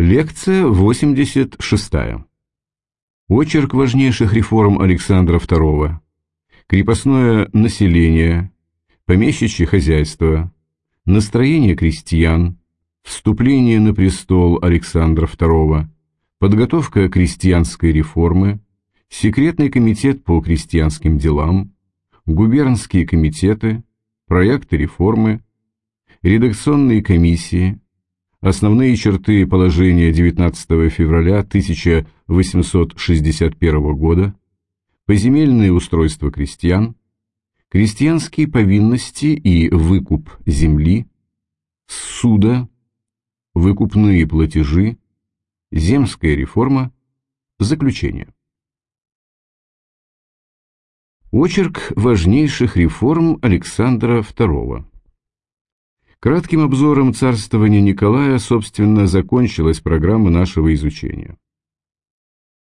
Лекция 86. Очерк важнейших реформ Александра II. Крепостное население, помещичье хозяйство, настроение крестьян, вступление на престол Александра II, подготовка крестьянской реформы, секретный комитет по крестьянским делам, губернские комитеты, проекты реформы, редакционные комиссии, Основные черты положения 19 февраля 1861 года, поземельное устройство крестьян, крестьянские повинности и выкуп земли, суда, выкупные платежи, земская реформа, заключение. Очерк важнейших реформ Александра II Кратким обзором царствования Николая, собственно, закончилась программа нашего изучения.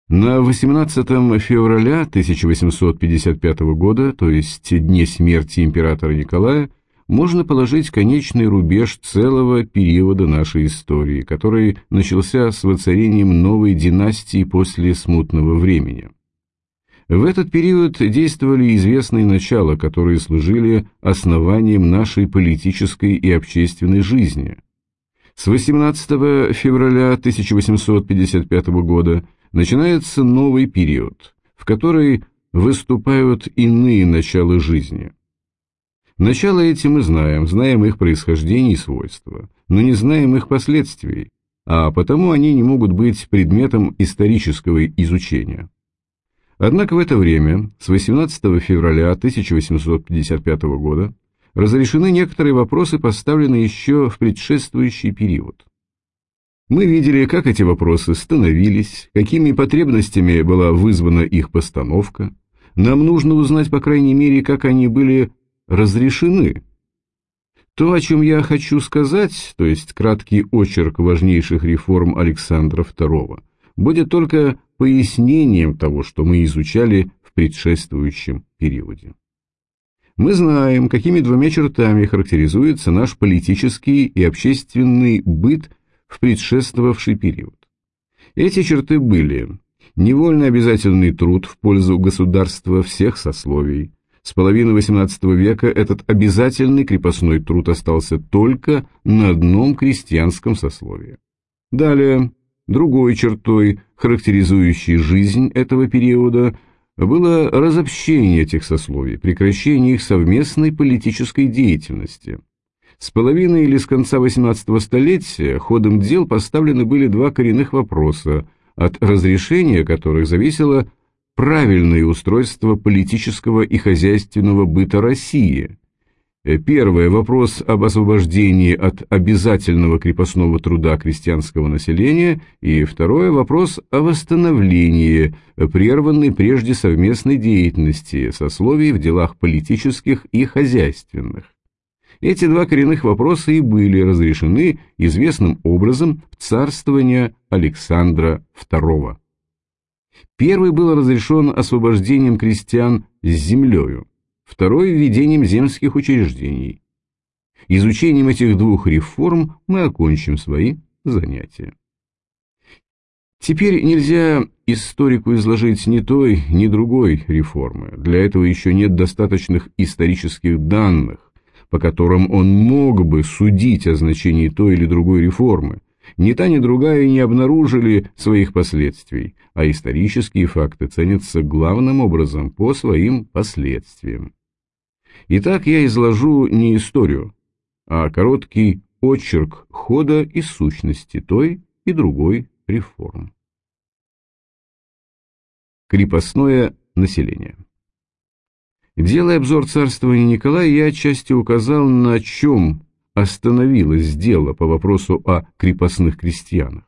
На 18 февраля 1855 года, то есть дне смерти императора Николая, можно положить конечный рубеж целого периода нашей истории, который начался с воцарением новой династии после смутного времени. В этот период действовали известные начала, которые служили основанием нашей политической и общественной жизни. С 18 февраля 1855 года начинается новый период, в который выступают иные начала жизни. Начало эти мы знаем, знаем их происхождение и свойства, но не знаем их последствий, а потому они не могут быть предметом исторического изучения. Однако в это время, с 18 февраля 1855 года, разрешены некоторые вопросы, поставленные еще в предшествующий период. Мы видели, как эти вопросы становились, какими потребностями была вызвана их постановка. Нам нужно узнать, по крайней мере, как они были разрешены. То, о чем я хочу сказать, то есть краткий очерк важнейших реформ Александра II, будет только пояснением того, что мы изучали в предшествующем периоде. Мы знаем, какими двумя чертами характеризуется наш политический и общественный быт в предшествовавший период. Эти черты были невольно обязательный труд в пользу государства всех сословий. С половины XVIII века этот обязательный крепостной труд остался только на одном крестьянском сословии. Далее, Другой чертой, характеризующей жизнь этого периода, было разобщение этих сословий, прекращение их совместной политической деятельности. С половины или с конца XVIII столетия ходом дел поставлены были два коренных вопроса, от разрешения которых зависело правильное устройство политического и хозяйственного быта России, первое – вопрос об освобождении от обязательного крепостного труда крестьянского населения, и второе – вопрос о восстановлении прерванной прежде совместной деятельности сословий в делах политических и хозяйственных. Эти два коренных вопроса и были разрешены известным образом в царствование Александра II. Первый был разрешен освобождением крестьян с землею второй – введением земских учреждений. Изучением этих двух реформ мы окончим свои занятия. Теперь нельзя историку изложить ни той, ни другой реформы. Для этого еще нет достаточных исторических данных, по которым он мог бы судить о значении той или другой реформы. Ни та, ни другая не обнаружили своих последствий, а исторические факты ценятся главным образом по своим последствиям. Итак, я изложу не историю, а короткий очерк хода и сущности той и другой реформ. Крепостное население Делая обзор царствования Николая, я отчасти указал, на чем остановилось дело по вопросу о крепостных крестьянах.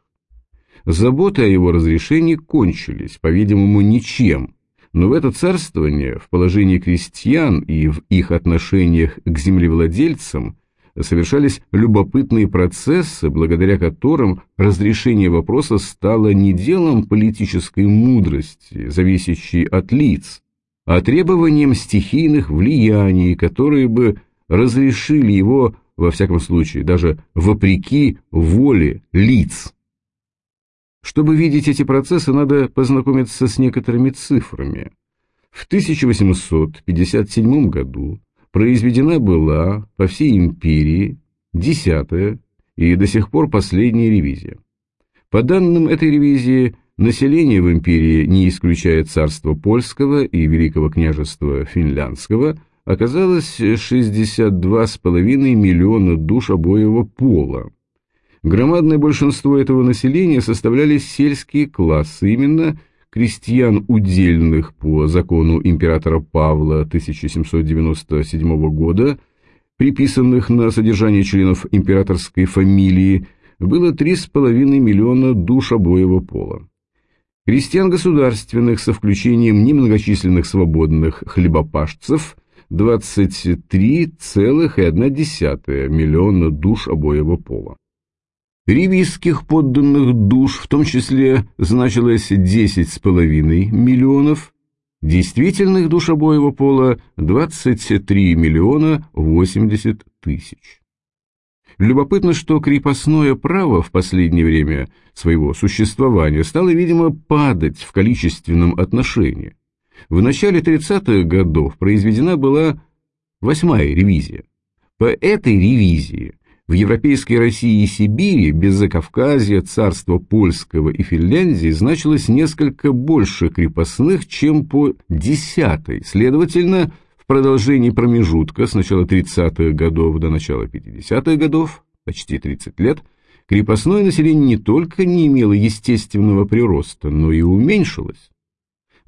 Заботы о его разрешении кончились, по-видимому, ничем, но в это царствование, в положении крестьян и в их отношениях к землевладельцам совершались любопытные процессы, благодаря которым разрешение вопроса стало не делом политической мудрости, зависящей от лиц, а требованием стихийных влияний, которые бы разрешили его, во всяком случае, даже вопреки воле лиц. Чтобы видеть эти процессы, надо познакомиться с некоторыми цифрами. В 1857 году произведена была по всей империи десятая и до сих пор последняя ревизия. По данным этой ревизии, население в империи, не исключая царства польского и Великого княжества финляндского, оказалось 62,5 миллиона душ обоего пола. Громадное большинство этого населения составляли сельские классы, именно крестьян удельных по закону императора Павла 1797 года, приписанных на содержание членов императорской фамилии, было 3,5 миллиона душ обоего пола. Крестьян государственных со включением немногочисленных свободных хлебопашцев 23,1 миллиона душ обоего пола. Ривийских подданных душ в том числе значилось 10,5 миллионов, действительных душ обоего пола 23 миллиона 80 тысяч. Любопытно, что крепостное право в последнее время своего существования стало, видимо, падать в количественном отношении. В начале 30-х годов произведена была восьмая ревизия. По этой ревизии в европейской России и Сибири, без Закавказья, царства Польского и Финляндии значилось несколько больше крепостных, чем по десятой. Следовательно, в продолжении промежутка с начала 30-х годов до начала 50-х годов, почти 30 лет, крепостное население не только не имело естественного прироста, но и уменьшилось.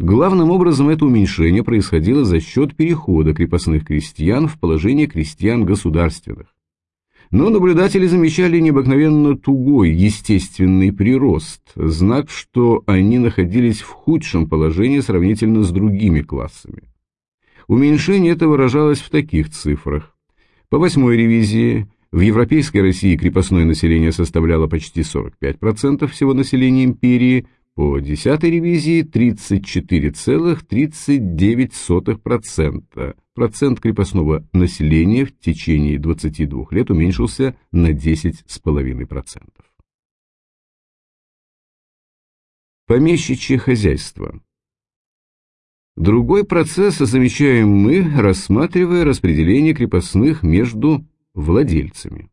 Главным образом это уменьшение происходило за счет перехода крепостных крестьян в положение крестьян государственных. Но наблюдатели замечали необыкновенно тугой естественный прирост, знак, что они находились в худшем положении сравнительно с другими классами. Уменьшение это выражалось в таких цифрах. По восьмой ревизии в Европейской России крепостное население составляло почти 45% всего населения империи – по десятой ревизии 34,39%. Процент крепостного населения в течение 22 лет уменьшился на 10,5%. Помещичье хозяйство. Другой процесс замечаем мы, рассматривая распределение крепостных между владельцами.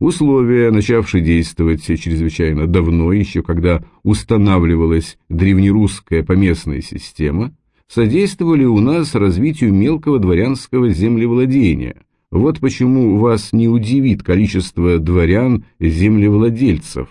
Условия, начавшие действовать чрезвычайно давно, еще когда устанавливалась древнерусская поместная система, содействовали у нас развитию мелкого дворянского землевладения. Вот почему вас не удивит количество дворян-землевладельцев.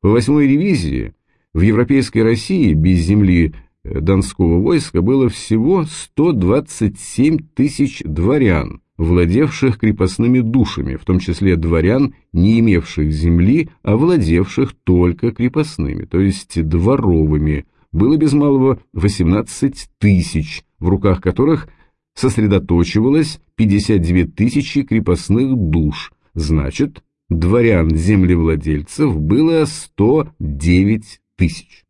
По восьмой ревизии в Европейской России без земли Донского войска было всего 127 тысяч дворян, владевших крепостными душами, в том числе дворян, не имевших земли, а владевших только крепостными, то есть дворовыми, было без малого 18 тысяч, в руках которых сосредоточивалось 52 тысячи крепостных душ, значит, дворян-землевладельцев было 109 тысяч.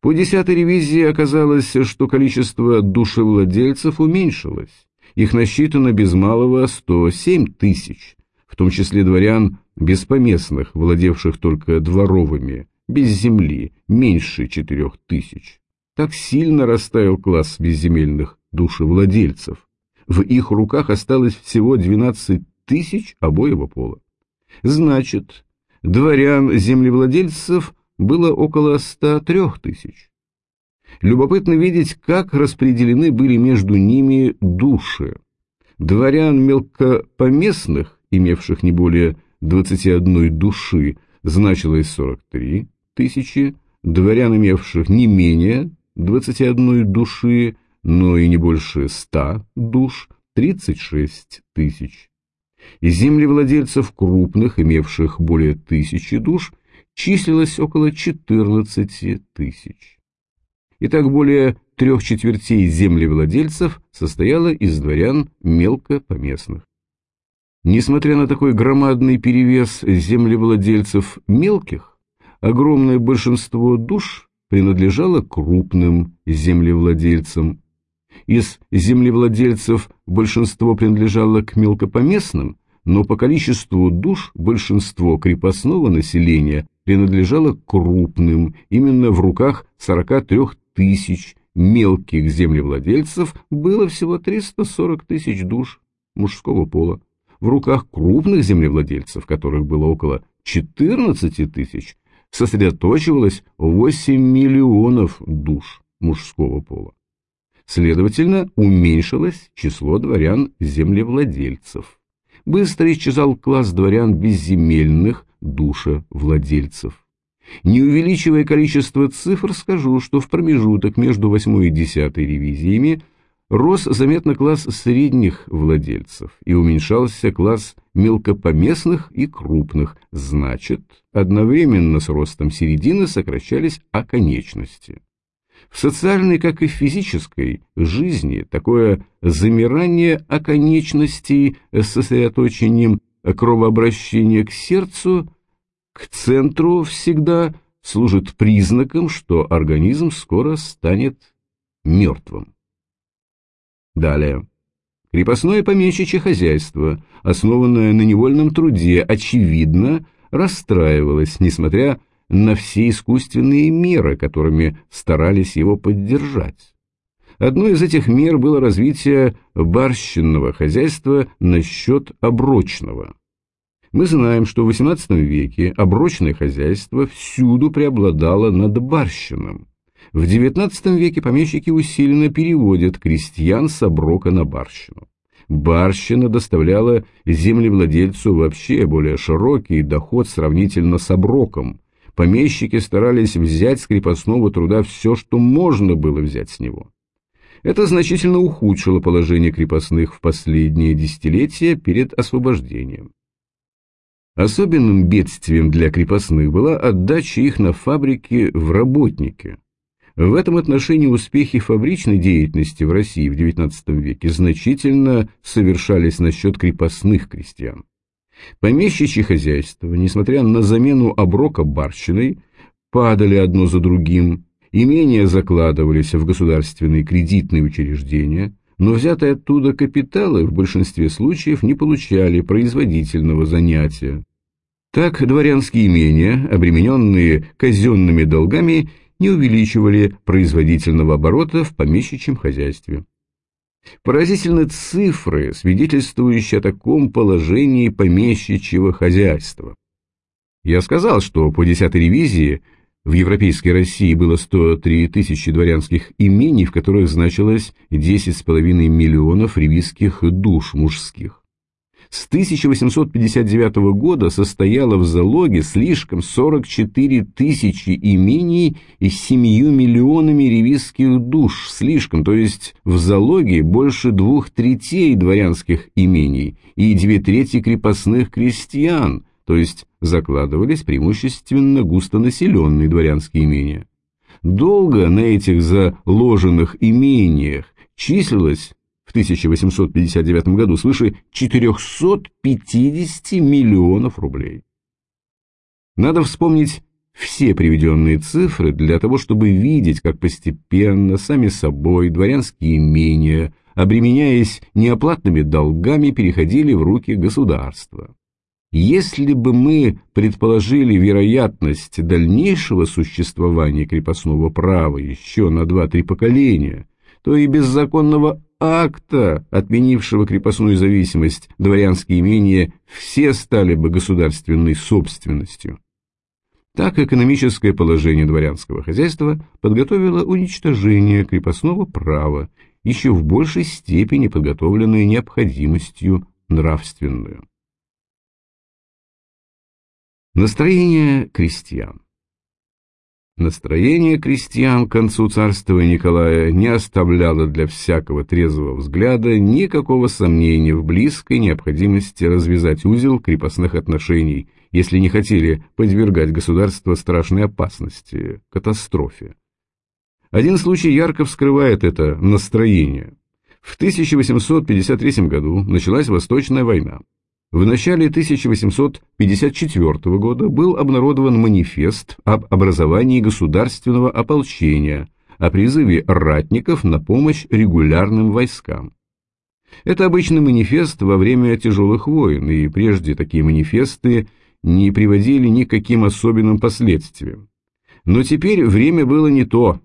По десятой ревизии оказалось, что количество душевладельцев уменьшилось их насчитано без малого 107 тысяч, в том числе дворян беспоместных, владевших только дворовыми, без земли, меньше 4 тысяч. Так сильно растаял класс безземельных душевладельцев. В их руках осталось всего 12 тысяч обоего пола. Значит, дворян-землевладельцев было около 103 тысяч. Любопытно видеть, как распределены были между ними души. Дворян мелкопоместных, имевших не более 21 души, значилось 43 тысячи, дворян, имевших не менее 21 души, но и не больше 100 душ, 36 тысяч. И землевладельцев крупных, имевших более тысячи душ, числилось около 14 тысяч. Итак, более трех четвертей землевладельцев состояло из дворян мелкопоместных. Несмотря на такой громадный перевес землевладельцев мелких, огромное большинство душ принадлежало крупным землевладельцам. Из землевладельцев большинство принадлежало к мелкопоместным, но по количеству душ большинство крепостного населения принадлежала крупным, именно в руках 43 тысяч мелких землевладельцев было всего 340 тысяч душ мужского пола. В руках крупных землевладельцев, которых было около 14 тысяч, сосредоточивалось 8 миллионов душ мужского пола. Следовательно, уменьшилось число дворян-землевладельцев. Быстро исчезал класс дворян безземельных душевладельцев. Не увеличивая количество цифр, скажу, что в промежуток между 8 и 10 ревизиями рос заметно класс средних владельцев и уменьшался класс мелкопоместных и крупных, значит, одновременно с ростом середины сокращались оконечности. В социальной, как и в физической жизни такое замирание оконечностей с сосредоточением кровообращения к сердцу, к центру всегда служит признаком, что организм скоро станет мертвым. Далее. Крепостное помещичье хозяйство, основанное на невольном труде, очевидно, расстраивалось, несмотря на все искусственные меры, которыми старались его поддержать. Одной из этих мер было развитие барщинного хозяйства насчет оброчного. Мы знаем, что в XVIII веке оброчное хозяйство всюду преобладало над барщином. В XIX веке помещики усиленно переводят крестьян с оброка на барщину. Барщина доставляла землевладельцу вообще более широкий доход сравнительно с оброком. Помещики старались взять с крепостного труда все, что можно было взять с него. Это значительно ухудшило положение крепостных в последние десятилетия перед освобождением. Особенным бедствием для крепостных была отдача их на фабрики в работники. В этом отношении успехи фабричной деятельности в России в XIX веке значительно совершались насчет крепостных крестьян. Помещичьи хозяйства, несмотря на замену оброка барщиной, падали одно за другим, имения закладывались в государственные кредитные учреждения, но взятые оттуда капиталы в большинстве случаев не получали производительного занятия. Так дворянские имения, обремененные казенными долгами, не увеличивали производительного оборота в помещичьем хозяйстве. Поразительны цифры, свидетельствующие о таком положении помещичьего хозяйства. Я сказал, что по десятой ревизии в Европейской России было 103 тысячи дворянских имений, в которых значилось 10,5 миллионов ревизских душ мужских. С 1859 года состояло в залоге слишком 44 тысячи имений и 7 миллионами ревизских душ, слишком, то есть в залоге больше двух третей дворянских имений и две трети крепостных крестьян, то есть закладывались преимущественно густонаселенные дворянские имения. Долго на этих заложенных имениях числилось в 1859 году свыше 450 миллионов рублей. Надо вспомнить все приведенные цифры для того, чтобы видеть, как постепенно, сами собой, дворянские имения, обременяясь неоплатными долгами, переходили в руки государства. Если бы мы предположили вероятность дальнейшего существования крепостного права еще на 2-3 поколения, то и беззаконного акта, отменившего крепостную зависимость, дворянские имения все стали бы государственной собственностью. Так экономическое положение дворянского хозяйства подготовило уничтожение крепостного права, еще в большей степени подготовленное необходимостью нравственную. Настроение крестьян Настроение крестьян к концу царствования Николая не оставляло для всякого трезвого взгляда никакого сомнения в близкой необходимости развязать узел крепостных отношений, если не хотели подвергать государство страшной опасности, катастрофе. Один случай ярко вскрывает это настроение. В 1853 году началась Восточная война. В начале 1854 года был обнародован манифест об образовании государственного ополчения, о призыве ратников на помощь регулярным войскам. Это обычный манифест во время тяжелых войн, и прежде такие манифесты не приводили ни к каким особенным последствиям. Но теперь время было не то.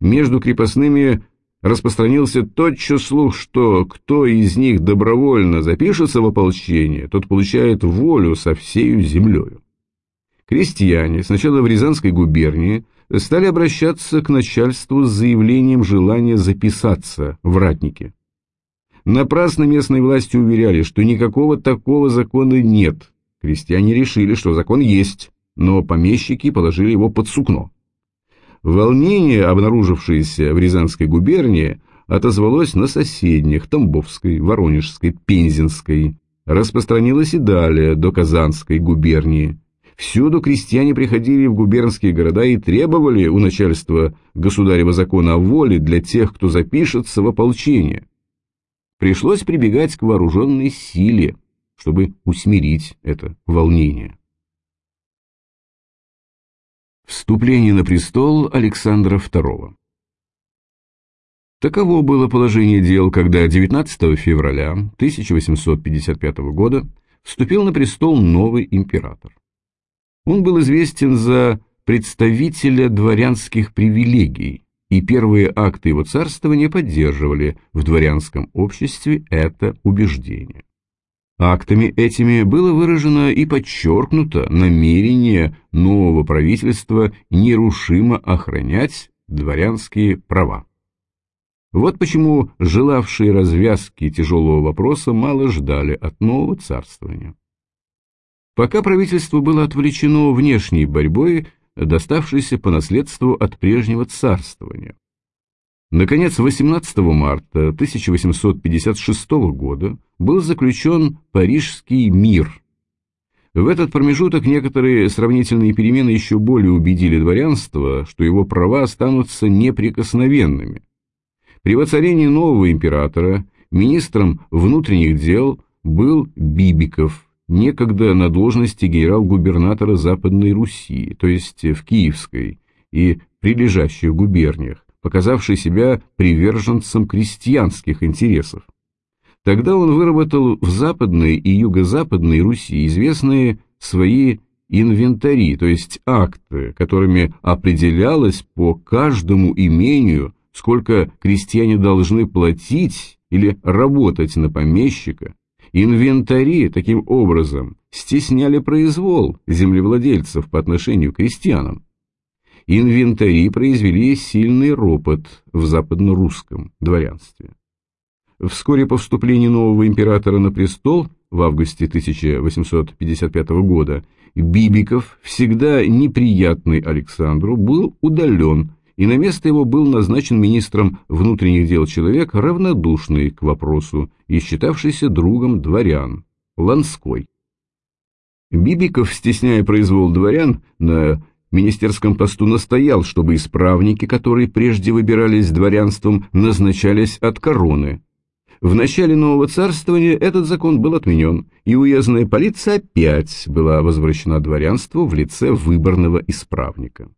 Между крепостными распространился тотчас слух, что кто из них добровольно запишется в ополчение, тот получает волю со всею землею. Крестьяне, сначала в Рязанской губернии, стали обращаться к начальству с заявлением желания записаться в ратники. Напрасно местные власти уверяли, что никакого такого закона нет. Крестьяне решили, что закон есть, но помещики положили его под сукно. Волнение, обнаружившееся в Рязанской губернии, отозвалось на соседних Тамбовской, Воронежской, Пензенской, распространилось и далее до Казанской губернии. Всюду крестьяне приходили в губернские города и требовали у начальства государева закона о воле для тех, кто запишется в ополчение. Пришлось прибегать к вооруженной силе, чтобы усмирить это волнение. Вступление на престол Александра II Таково было положение дел, когда 19 февраля 1855 года вступил на престол новый император. Он был известен за представителя дворянских привилегий, и первые акты его царствования поддерживали в дворянском обществе это убеждение. Актами этими было выражено и подчеркнуто намерение нового правительства нерушимо охранять дворянские права. Вот почему желавшие развязки тяжелого вопроса мало ждали от нового царствования. Пока правительство было отвлечено внешней борьбой, доставшейся по наследству от прежнего царствования. Наконец, 18 марта 1856 года был заключен Парижский мир. В этот промежуток некоторые сравнительные перемены еще более убедили дворянство, что его права останутся неприкосновенными. При воцарении нового императора министром внутренних дел был Бибиков, некогда на должности генерал-губернатора Западной Руси, то есть в Киевской и прилежащих губерниях, показавший себя приверженцем крестьянских интересов. Тогда он выработал в Западной и Юго-Западной Руси известные свои инвентари, то есть акты, которыми определялось по каждому имению, сколько крестьяне должны платить или работать на помещика. Инвентари таким образом стесняли произвол землевладельцев по отношению к крестьянам. Инвентари произвели сильный ропот в западно-русском дворянстве. Вскоре по вступлению нового императора на престол в августе 1855 года Бибиков, всегда неприятный Александру, был удален, и на место его был назначен министром внутренних дел человек, равнодушный к вопросу и считавшийся другом дворян, Ланской. Бибиков, стесняя произвол дворян, на министерском посту настоял, чтобы исправники, которые прежде выбирались дворянством, назначались от короны, в начале нового царствования этот закон был отменен, и уездная полиция опять была возвращена дворянству в лице выборного исправника.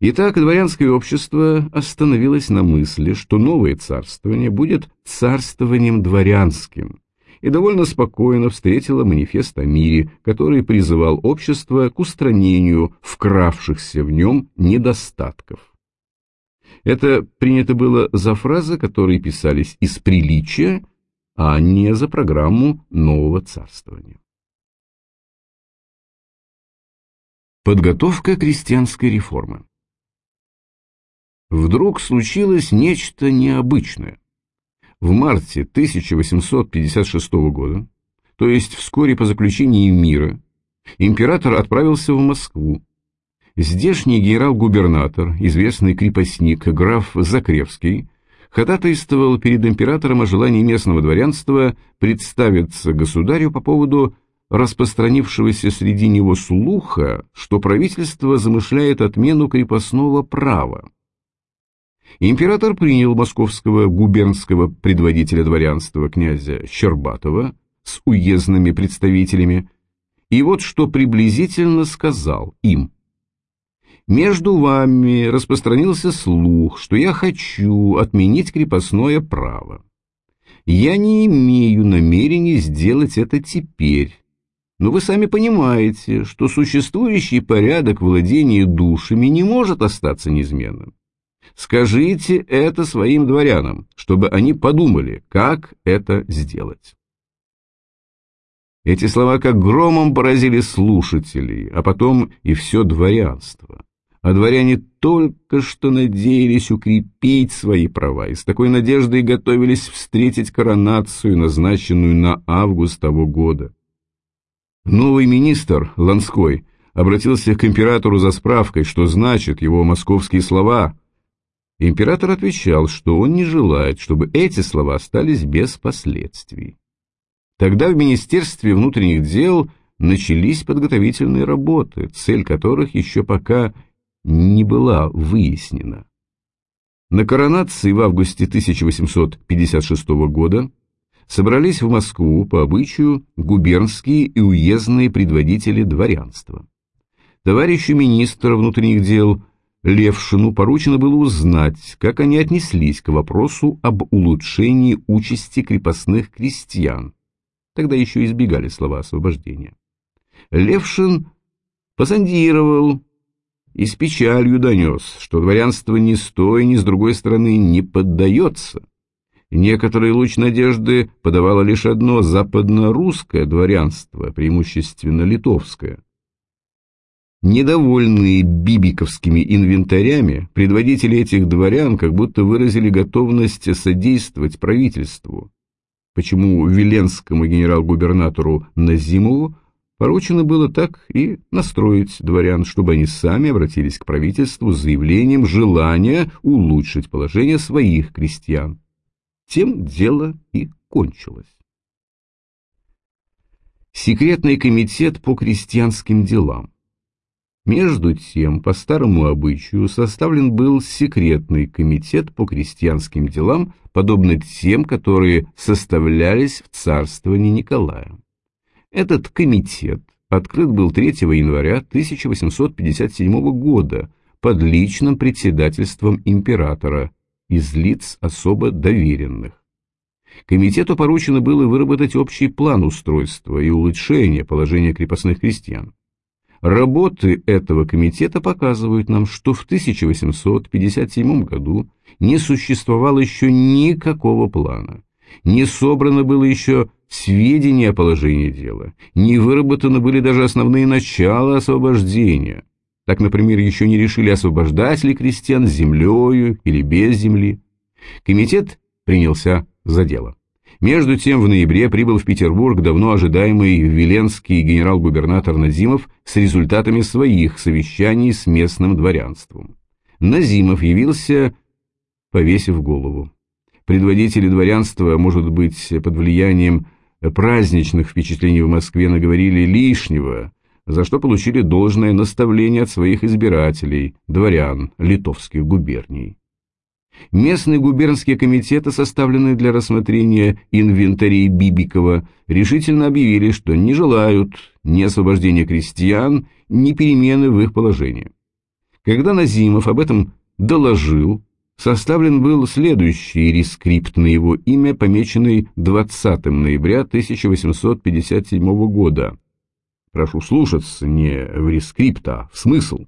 Итак, дворянское общество остановилось на мысли, что новое царствование будет царствованием дворянским, и довольно спокойно встретило манифест о мире, который призывал общество к устранению вкравшихся в нем недостатков. Это принято было за фразы, которые писались из приличия, а не за программу нового царствования. Подготовка крестьянской реформы Вдруг случилось нечто необычное. В марте 1856 года, то есть вскоре по заключении мира, император отправился в Москву, Здешний генерал-губернатор, известный крепостник граф Закревский, ходатайствовал перед императором о желании местного дворянства представиться государю по поводу распространившегося среди него слуха, что правительство замышляет отмену крепостного права. Император принял московского губернского предводителя дворянства князя Щербатова с уездными представителями, и вот что приблизительно сказал им – между вами распространился слух, что я хочу отменить крепостное право. Я не имею намерения сделать это теперь, Но вы сами понимаете, что существующий порядок владения душами не может остаться неизменным. Скажите это своим дворянам, чтобы они подумали, как это сделать. Эти слова как громом поразили слушателей, а потом и все дворянство. А дворяне только что надеялись укрепить свои права и с такой надеждой готовились встретить коронацию, назначенную на август того года. Новый министр, Ланской, обратился к императору за справкой, что значит его московские слова. Император отвечал, что он не желает, чтобы эти слова остались без последствий. Тогда в Министерстве внутренних дел начались подготовительные работы, цель которых еще пока не была выяснена. На коронации в августе 1856 года собрались в Москву по обычаю губернские и уездные предводители дворянства. Товарищу министра внутренних дел Левшину поручено было узнать, как они отнеслись к вопросу об улучшении участи крепостных крестьян, тогда еще избегали слова освобождения. Левшин позондировал и с печалью донес, что дворянство ни с той, ни с другой стороны не поддается. Некоторые луч надежды подавало лишь одно западно-русское дворянство, преимущественно литовское. Недовольные бибиковскими инвентарями, предводители этих дворян как будто выразили готовность содействовать правительству, почему Веленскому генерал-губернатору Назимову поручено было так и настроить дворян, чтобы они сами обратились к правительству с заявлением желания улучшить положение своих крестьян. Тем дело и кончилось. Секретный комитет по крестьянским делам. Между тем, по старому обычаю, составлен был секретный комитет по крестьянским делам, подобно тем, которые составлялись в царствовании Николая. Этот комитет открыт был 3 января 1857 года под личным председательством императора из лиц особо доверенных. Комитету поручено было выработать общий план устройства и улучшения положения крепостных крестьян. Работы этого комитета показывают нам, что в 1857 году не существовало еще никакого плана, не собрано было еще сведения о положении дела, не выработаны были даже основные начала освобождения. Так, например, еще не решили, освобождать ли крестьян землею или без земли. Комитет принялся за дело. Между тем в ноябре прибыл в Петербург давно ожидаемый веленский генерал-губернатор Назимов с результатами своих совещаний с местным дворянством. Назимов явился, повесив голову. Предводители дворянства, может быть, под влиянием праздничных впечатлений в Москве наговорили лишнего, за что получили должное наставление от своих избирателей, дворян литовских губерний. Местные губернские комитеты, составленные для рассмотрения инвентарей Бибикова, решительно объявили, что не желают ни освобождения крестьян, ни перемены в их положении. Когда Назимов об этом доложил, составлен был следующий рескрипт на его имя, помеченный 20 ноября 1857 года. Прошу слушаться не в рескрипт, а в смысл.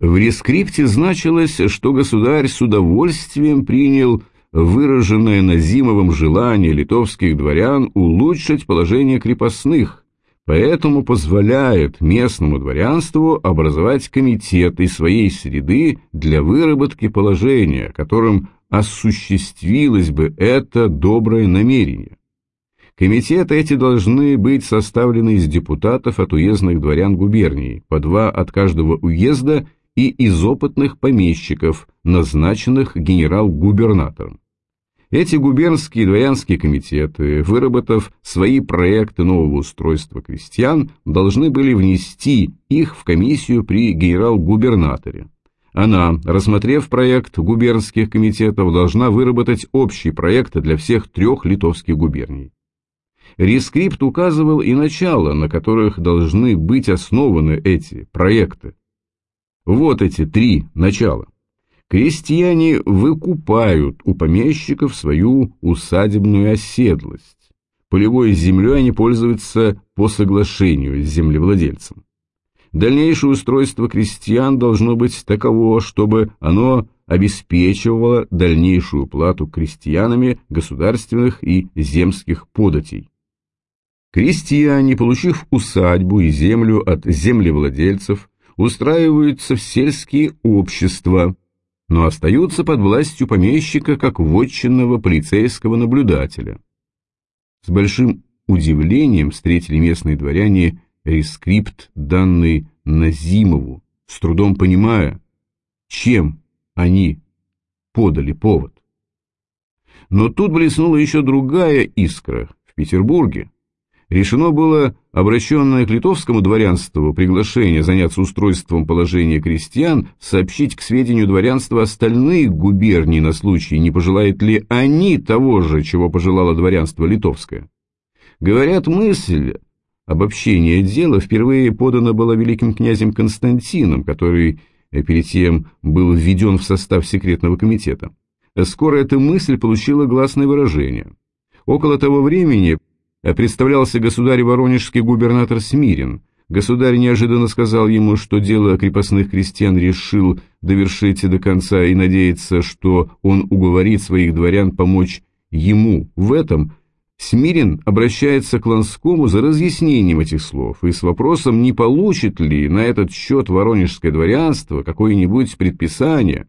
В рескрипте значилось, что государь с удовольствием принял выраженное Назимовым желание литовских дворян улучшить положение крепостных, поэтому позволяет местному дворянству образовать комитет из своей среды для выработки положения, которым осуществилось бы это доброе намерение. Комитеты эти должны быть составлены из депутатов от уездных дворян губернии, по два от каждого уезда – и из опытных помещиков, назначенных генерал-губернатором. Эти губернские дворянские комитеты, выработав свои проекты нового устройства крестьян, должны были внести их в комиссию при генерал-губернаторе. Она, рассмотрев проект губернских комитетов, должна выработать общий проект для всех трех литовских губерний. Рескрипт указывал и начало, на которых должны быть основаны эти проекты. Вот эти три начала. Крестьяне выкупают у помещиков свою усадебную оседлость. полевой землей они пользуются по соглашению с землевладельцем. Дальнейшее устройство крестьян должно быть таково, чтобы оно обеспечивало дальнейшую плату крестьянами государственных и земских податей. Крестьяне, получив усадьбу и землю от землевладельцев, устраиваются в сельские общества, но остаются под властью помещика как вотчинного полицейского наблюдателя. С большим удивлением встретили местные дворяне рескрипт, данный Назимову, с трудом понимая, чем они подали повод. Но тут блеснула еще другая искра. В Петербурге решено было обращенное к литовскому дворянству приглашение заняться устройством положения крестьян сообщить к сведению дворянства остальные губернии на случай, не пожелает ли они того же, чего пожелало дворянство литовское. Говорят, мысль обобщение дела впервые подана была великим князем Константином, который перед тем был введен в состав секретного комитета. Скоро эта мысль получила гласное выражение. Около того времени представлялся государь воронежский губернатор Смирин. Государь неожиданно сказал ему, что дело крепостных крестьян решил довершить до конца и надеется, что он уговорит своих дворян помочь ему в этом. Смирин обращается к Ланскому за разъяснением этих слов и с вопросом, не получит ли на этот счет воронежское дворянство какое-нибудь предписание.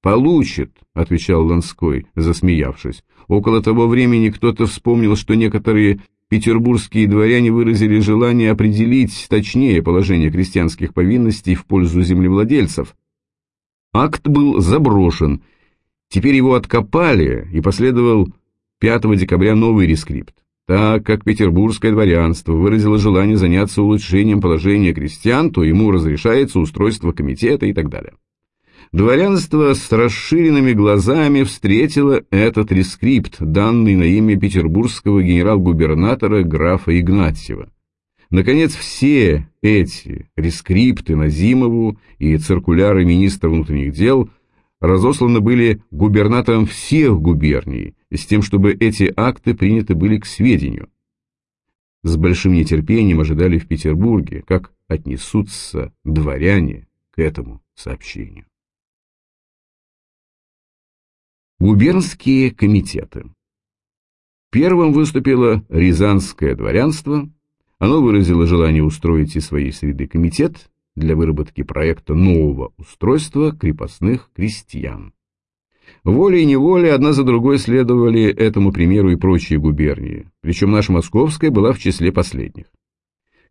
«Получит», — отвечал Ланской, засмеявшись. Около того времени кто-то вспомнил, что некоторые петербургские дворяне выразили желание определить точнее положение крестьянских повинностей в пользу землевладельцев. Акт был заброшен, теперь его откопали, и последовал 5 декабря новый рескрипт. Так как петербургское дворянство выразило желание заняться улучшением положения крестьян, то ему разрешается устройство комитета и так далее. Дворянство с расширенными глазами встретило этот рескрипт, данный на имя петербургского генерал-губернатора графа Игнатьева. Наконец, все эти рескрипты на Зимову и циркуляры министра внутренних дел разосланы были губернаторам всех губерний, с тем, чтобы эти акты приняты были к сведению. С большим нетерпением ожидали в Петербурге, как отнесутся дворяне к этому сообщению. Губернские комитеты. Первым выступило Рязанское дворянство. Оно выразило желание устроить из своей среды комитет для выработки проекта нового устройства крепостных крестьян. Волей-неволей одна за другой следовали этому примеру и прочие губернии, причем наша Московская была в числе последних.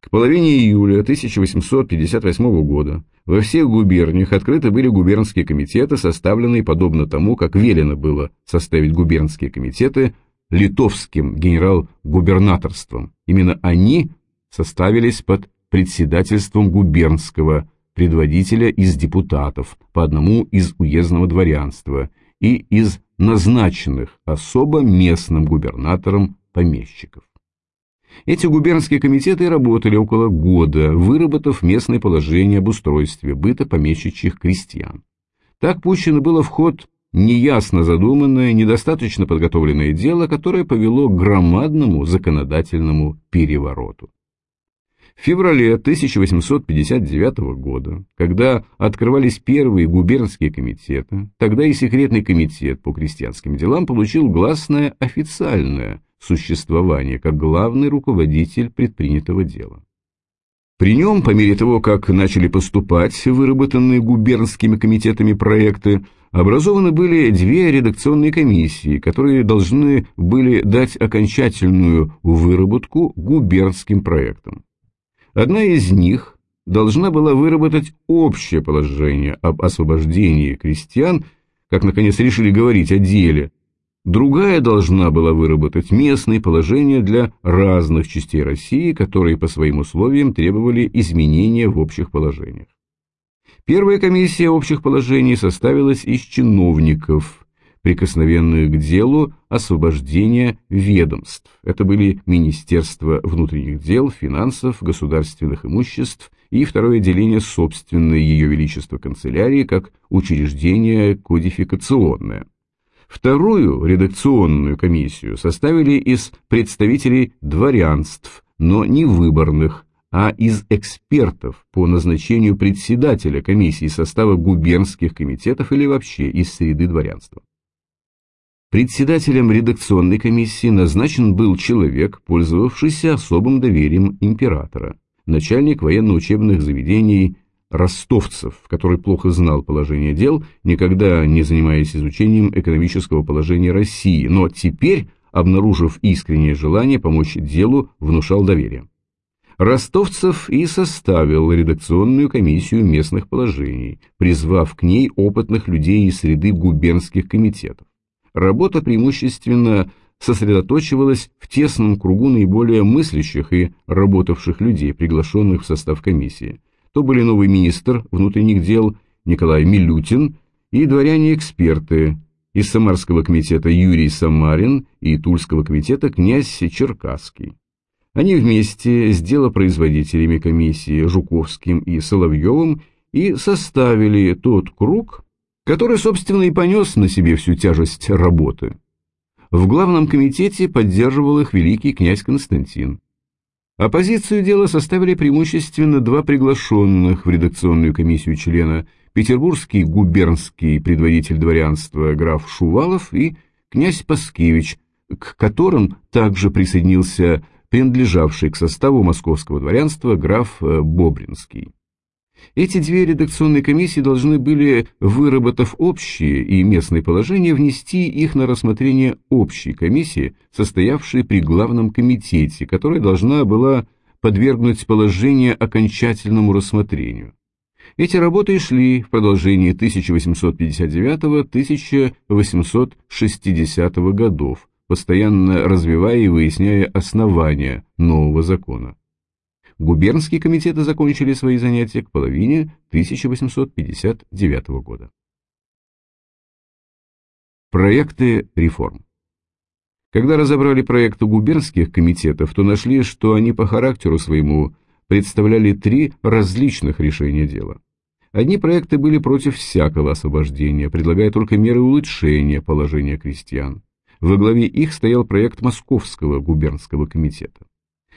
К половине июля 1858 года во всех губерниях открыты были губернские комитеты, составленные подобно тому, как велено было составить губернские комитеты литовским генерал-губернаторством. Именно они составились под председательством губернского предводителя из депутатов по одному из уездного дворянства и из назначенных особо местным губернатором помещиков. Эти губернские комитеты работали около года, выработав местное положение об устройстве быта помещичьих крестьян. Так пущено было в ход неясно задуманное, недостаточно подготовленное дело, которое повело к громадному законодательному перевороту. В феврале 1859 года, когда открывались первые губернские комитеты, тогда и секретный комитет по крестьянским делам получил гласное официальное существование как главный руководитель предпринятого дела. При нем, по мере того, как начали поступать выработанные губернскими комитетами проекты, образованы были две редакционные комиссии, которые должны были дать окончательную выработку губернским проектам. Одна из них должна была выработать общее положение об освобождении крестьян, как наконец решили говорить о деле, Другая должна была выработать местные положения для разных частей России, которые по своим условиям требовали изменения в общих положениях. Первая комиссия общих положений составилась из чиновников, прикосновенных к делу освобождения ведомств. Это были Министерство внутренних дел, финансов, государственных имуществ и второе отделение собственной Ее Величества канцелярии как учреждение кодификационное. Вторую редакционную комиссию составили из представителей дворянств, но не выборных, а из экспертов по назначению председателя комиссии состава губернских комитетов или вообще из среды дворянства. Председателем редакционной комиссии назначен был человек, пользовавшийся особым доверием императора, начальник военно-учебных заведений ростовцев, который плохо знал положение дел, никогда не занимаясь изучением экономического положения России, но теперь, обнаружив искреннее желание помочь делу, внушал доверие. Ростовцев и составил редакционную комиссию местных положений, призвав к ней опытных людей из среды губернских комитетов. Работа преимущественно сосредоточивалась в тесном кругу наиболее мыслящих и работавших людей, приглашенных в состав комиссии. То были новый министр внутренних дел Николай Милютин и дворяне-эксперты из Самарского комитета Юрий Самарин и Тульского комитета князь Черкасский. Они вместе с делопроизводителями комиссии Жуковским и Соловьевым и составили тот круг, который, собственно, и понес на себе всю тяжесть работы. В главном комитете поддерживал их великий князь Константин. Оппозицию дела составили преимущественно два приглашенных в редакционную комиссию члена петербургский губернский предводитель дворянства граф Шувалов и князь Паскевич, к которым также присоединился принадлежавший к составу московского дворянства граф э, Бобринский. Эти две редакционные комиссии должны были, выработав общие и местные положения, внести их на рассмотрение общей комиссии, состоявшей при главном комитете, которая должна была подвергнуть положение окончательному рассмотрению. Эти работы шли в продолжении 1859-1860 годов, постоянно развивая и выясняя основания нового закона. Губернские комитеты закончили свои занятия к половине 1859 года. Проекты реформ Когда разобрали проекты губернских комитетов, то нашли, что они по характеру своему представляли три различных решения дела. Одни проекты были против всякого освобождения, предлагая только меры улучшения положения крестьян. Во главе их стоял проект Московского губернского комитета.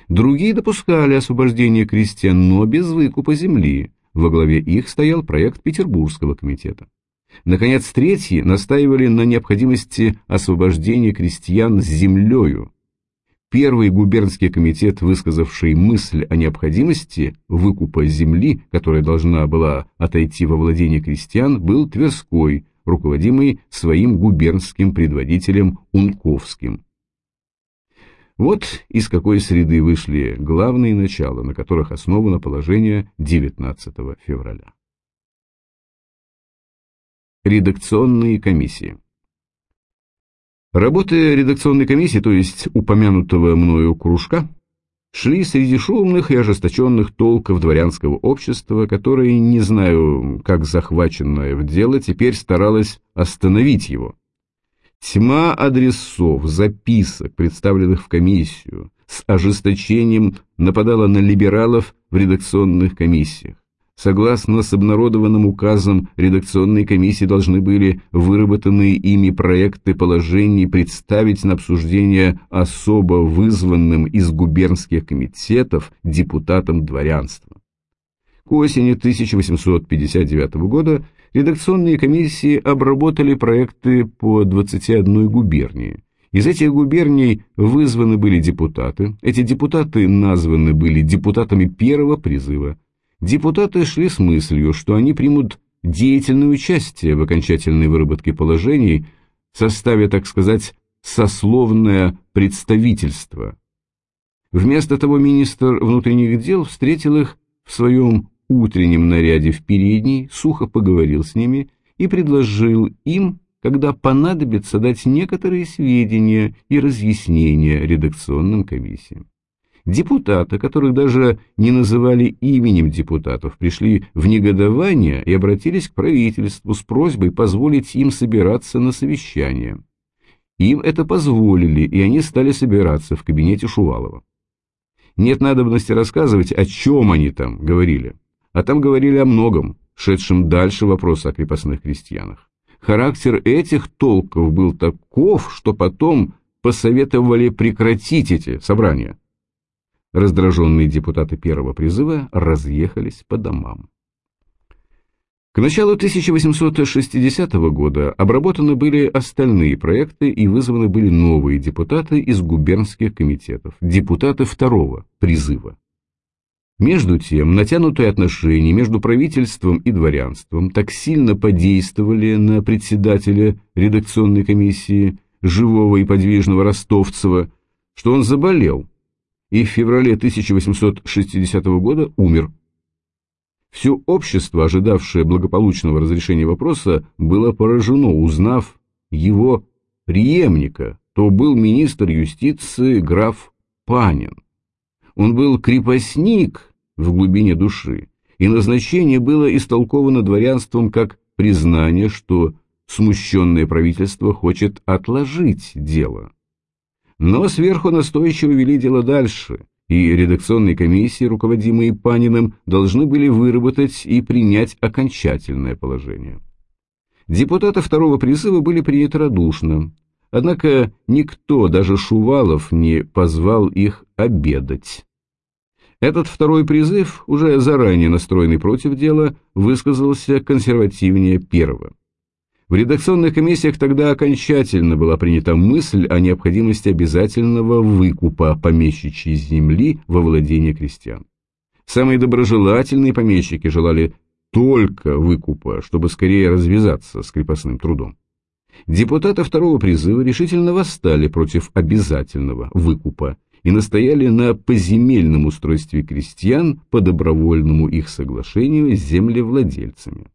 Другие допускали освобождение крестьян, но без выкупа земли. Во главе их стоял проект Петербургского комитета. Наконец, третьи настаивали на необходимости освобождения крестьян с землею. Первый губернский комитет, высказавший мысль о необходимости выкупа земли, которая должна была отойти во владение крестьян, был Тверской, руководимый своим губернским предводителем Унковским. Вот из какой среды вышли главные начала, на которых основано положение 19 февраля. Редакционные комиссии Работы редакционной комиссии, то есть упомянутого мною кружка, шли среди шумных и ожесточенных толков дворянского общества, которое, не знаю, как захваченное в дело, теперь старалось остановить его. Тьма адресов, записок, представленных в комиссию, с ожесточением нападала на либералов в редакционных комиссиях. Согласно с обнародованным указом, редакционные комиссии должны были выработанные ими проекты положений представить на обсуждение особо вызванным из губернских комитетов депутатам дворянства. К осени 1859 года редакционные комиссии обработали проекты по 21 губернии. Из этих губерний вызваны были депутаты. Эти депутаты названы были депутатами первого призыва. Депутаты шли с мыслью, что они примут деятельное участие в окончательной выработке положений, составе, так сказать, сословное представительство. Вместо того министр внутренних дел встретил их в своем утреннем наряде в передней, сухо поговорил с ними и предложил им, когда понадобится, дать некоторые сведения и разъяснения редакционным комиссиям. Депутаты, которых даже не называли именем депутатов, пришли в негодование и обратились к правительству с просьбой позволить им собираться на совещание. Им это позволили, и они стали собираться в кабинете Шувалова. Нет надобности рассказывать, о чем они там говорили. А там говорили о многом, шедшем дальше вопроса о крепостных крестьянах. характер этих толков был таков, что потом посоветовали прекратить эти собрания. Раздраженные депутаты первого призыва разъехались по домам. К началу 1860 года обработаны были остальные проекты и вызваны были новые депутаты из губернских комитетов, депутаты второго призыва. Между тем, натянутые отношения между правительством и дворянством так сильно подействовали на председателя редакционной комиссии, живого и подвижного Ростовцева, что он заболел и в феврале 1860 года умер. Все общество, ожидавшее благополучного разрешения вопроса, было поражено, узнав его преемника, то был министр юстиции граф Панин. Он был крепостник в глубине души, и назначение было истолковано дворянством как признание, что смущенное правительство хочет отложить дело. Но сверху настойчиво вели дело дальше, и редакционные комиссии, руководимые Паниным, должны были выработать и принять окончательное положение. Депутаты второго призыва были приняты радушно, однако никто, даже Шувалов, не позвал их обедать. Этот второй призыв, уже заранее настроенный против дела, высказался консервативнее первого. В редакционных комиссиях тогда окончательно была принята мысль о необходимости обязательного выкупа помещичьей земли во владение крестьян. Самые доброжелательные помещики желали только выкупа, чтобы скорее развязаться с крепостным трудом. Депутаты второго призыва решительно восстали против обязательного выкупа и настояли на поземельном устройстве крестьян по добровольному их соглашению с землевладельцами.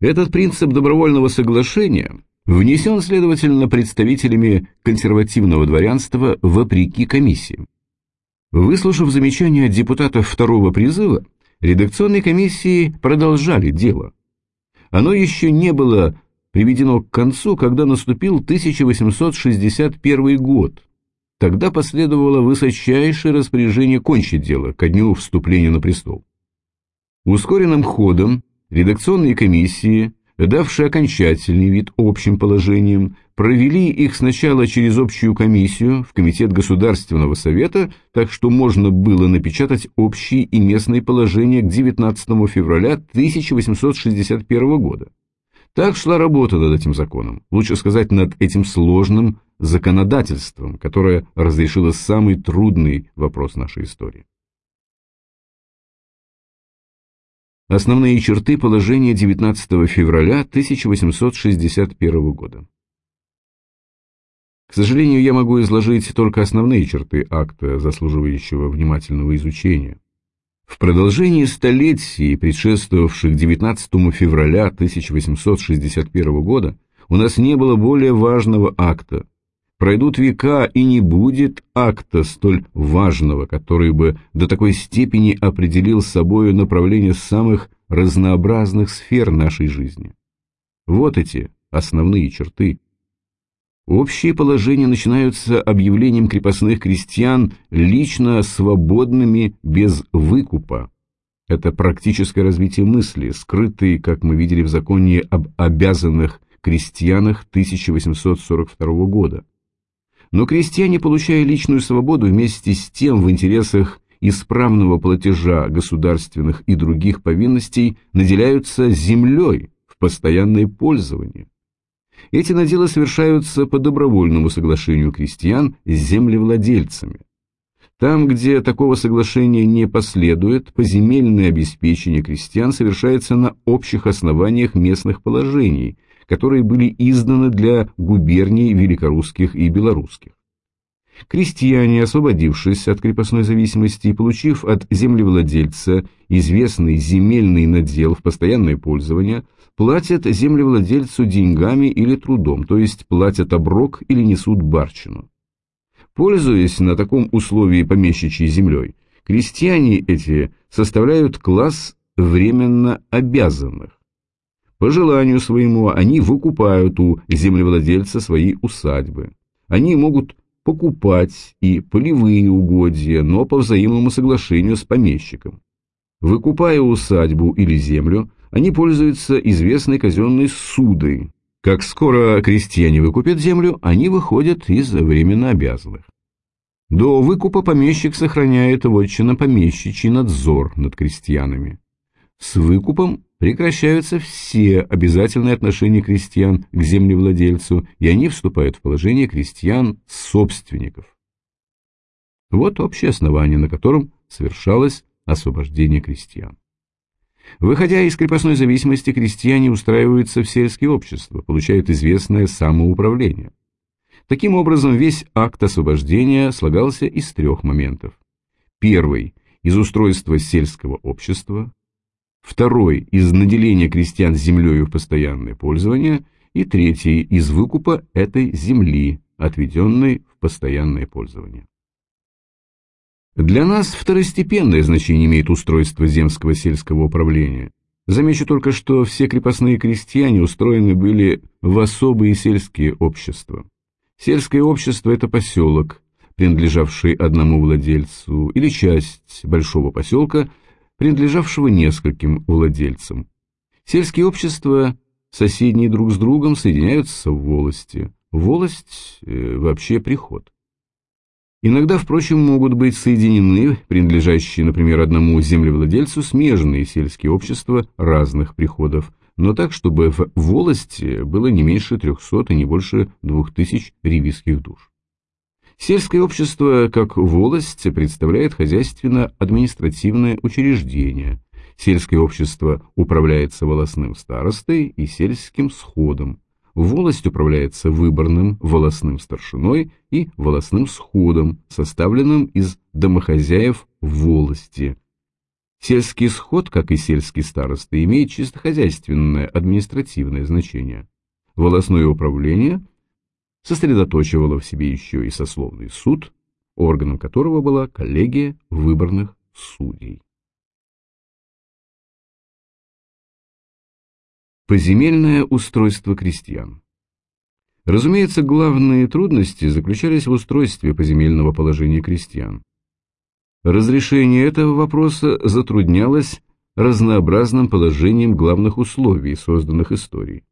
Этот принцип добровольного соглашения внесен, следовательно, представителями консервативного дворянства вопреки комиссии. Выслушав замечания депутатов второго призыва, редакционные комиссии продолжали дело. Оно еще не было приведено к концу, когда наступил 1861 год. Тогда последовало высочайшее распоряжение кончить дело ко дню вступления на престол. Ускоренным ходом Редакционные комиссии, давшие окончательный вид общим положениям, провели их сначала через общую комиссию в Комитет Государственного Совета, так что можно было напечатать общие и местные положения к 19 февраля 1861 года. Так шла работа над этим законом, лучше сказать, над этим сложным законодательством, которое разрешило самый трудный вопрос нашей истории. Основные черты положения 19 февраля 1861 года. К сожалению, я могу изложить только основные черты акта, заслуживающего внимательного изучения. В продолжении столетий, предшествовавших 19 февраля 1861 года, у нас не было более важного акта. Пройдут века, и не будет акта столь важного, который бы до такой степени определил собою направление самых разнообразных сфер нашей жизни. Вот эти основные черты. Общие положения начинаются объявлением крепостных крестьян лично свободными без выкупа. Это практическое развитие мысли, скрытые, как мы видели в законе об обязанных крестьянах 1842 года. Но крестьяне, получая личную свободу вместе с тем в интересах исправного платежа государственных и других повинностей, наделяются землей в постоянное пользование. Эти наделы совершаются по добровольному соглашению крестьян с землевладельцами. Там, где такого соглашения не последует, поземельное обеспечение крестьян совершается на общих основаниях местных положений – которые были изданы для губерний великорусских и белорусских. Крестьяне, освободившись от крепостной зависимости и получив от землевладельца известный земельный надел в постоянное пользование, платят землевладельцу деньгами или трудом, то есть платят оброк или несут барчину. Пользуясь на таком условии помещичьей землей, крестьяне эти составляют класс временно обязанных. По желанию своему они выкупают у землевладельца свои усадьбы. Они могут покупать и полевые угодья, но по взаимному соглашению с помещиком. Выкупая усадьбу или землю, они пользуются известной казенной судой. Как скоро крестьяне выкупят землю, они выходят из временно обязанных. До выкупа помещик сохраняет вотчина помещичий надзор над крестьянами. С выкупом прекращаются все обязательные отношения крестьян к землевладельцу, и они вступают в положение крестьян-собственников. Вот общее основание, на котором совершалось освобождение крестьян. Выходя из крепостной зависимости, крестьяне устраиваются в сельские общества, получают известное самоуправление. Таким образом, весь акт освобождения слагался из трех моментов. Первый – из устройства сельского общества, второй – из наделения крестьян землею в постоянное пользование и третий – из выкупа этой земли, отведенной в постоянное пользование. Для нас второстепенное значение имеет устройство земского сельского управления. Замечу только, что все крепостные крестьяне устроены были в особые сельские общества. Сельское общество – это поселок, принадлежавший одному владельцу, или часть большого поселка, принадлежавшего нескольким владельцам. Сельские общества, соседние друг с другом, соединяются в волости. Волость э, – вообще приход. Иногда, впрочем, могут быть соединены принадлежащие, например, одному землевладельцу смежные сельские общества разных приходов, но так, чтобы в волости было не меньше 300 и не больше 2000 ревизских душ. Сельское общество, как волость, представляет хозяйственно-административное учреждение. Сельское общество управляется волосным старостой и сельским сходом. Волость управляется выборным волосным старшиной и волосным сходом, составленным из домохозяев волости, Сельский сход, как и сельский староста, имеет чисто хозяйственное административное значение. Волосное управление сосредоточивало в себе еще и сословный суд, органом которого была коллегия выборных судей. Поземельное устройство крестьян Разумеется, главные трудности заключались в устройстве поземельного положения крестьян. Разрешение этого вопроса затруднялось разнообразным положением главных условий, созданных историей.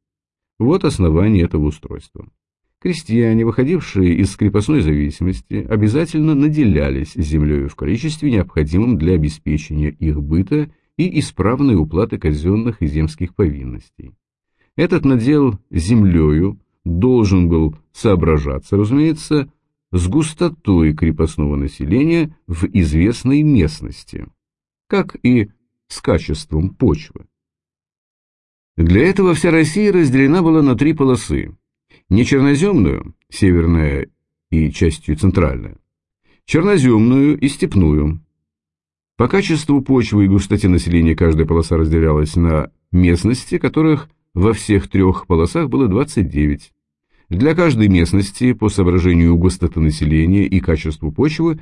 Вот основание этого устройства. Крестьяне, выходившие из крепостной зависимости, обязательно наделялись землей в количестве, необходимом для обеспечения их быта и исправной уплаты казенных и земских повинностей. Этот надел землею должен был соображаться, разумеется, с густотой крепостного населения в известной местности, как и с качеством почвы. Для этого вся Россия разделена была на три полосы. Не черноземную, северная и частью центральная, черноземную и степную. По качеству почвы и густоте населения каждая полоса разделялась на местности, которых во всех трех полосах было 29, для каждой местности, по соображению густоты населения и качеству почвы,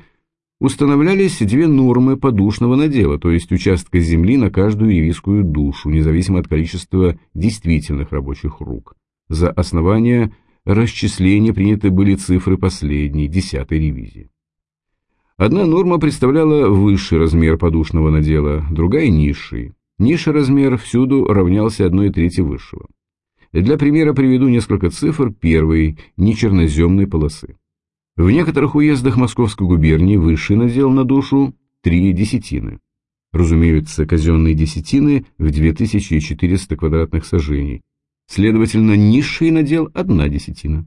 устанавливались две нормы подушного надела, то есть участка земли на каждую явийскую душу, независимо от количества действительных рабочих рук. За основание расчисления приняты были цифры последней, десятой ревизии. Одна норма представляла высший размер подушного надела, другая – низший. Низший размер всюду равнялся одной трети высшего. Для примера приведу несколько цифр первой, нечерноземной полосы. В некоторых уездах Московской губернии высший надел на душу три десятины. Разумеется, казенные десятины в 2400 квадратных сажений. Следовательно, низший надел одна десятина.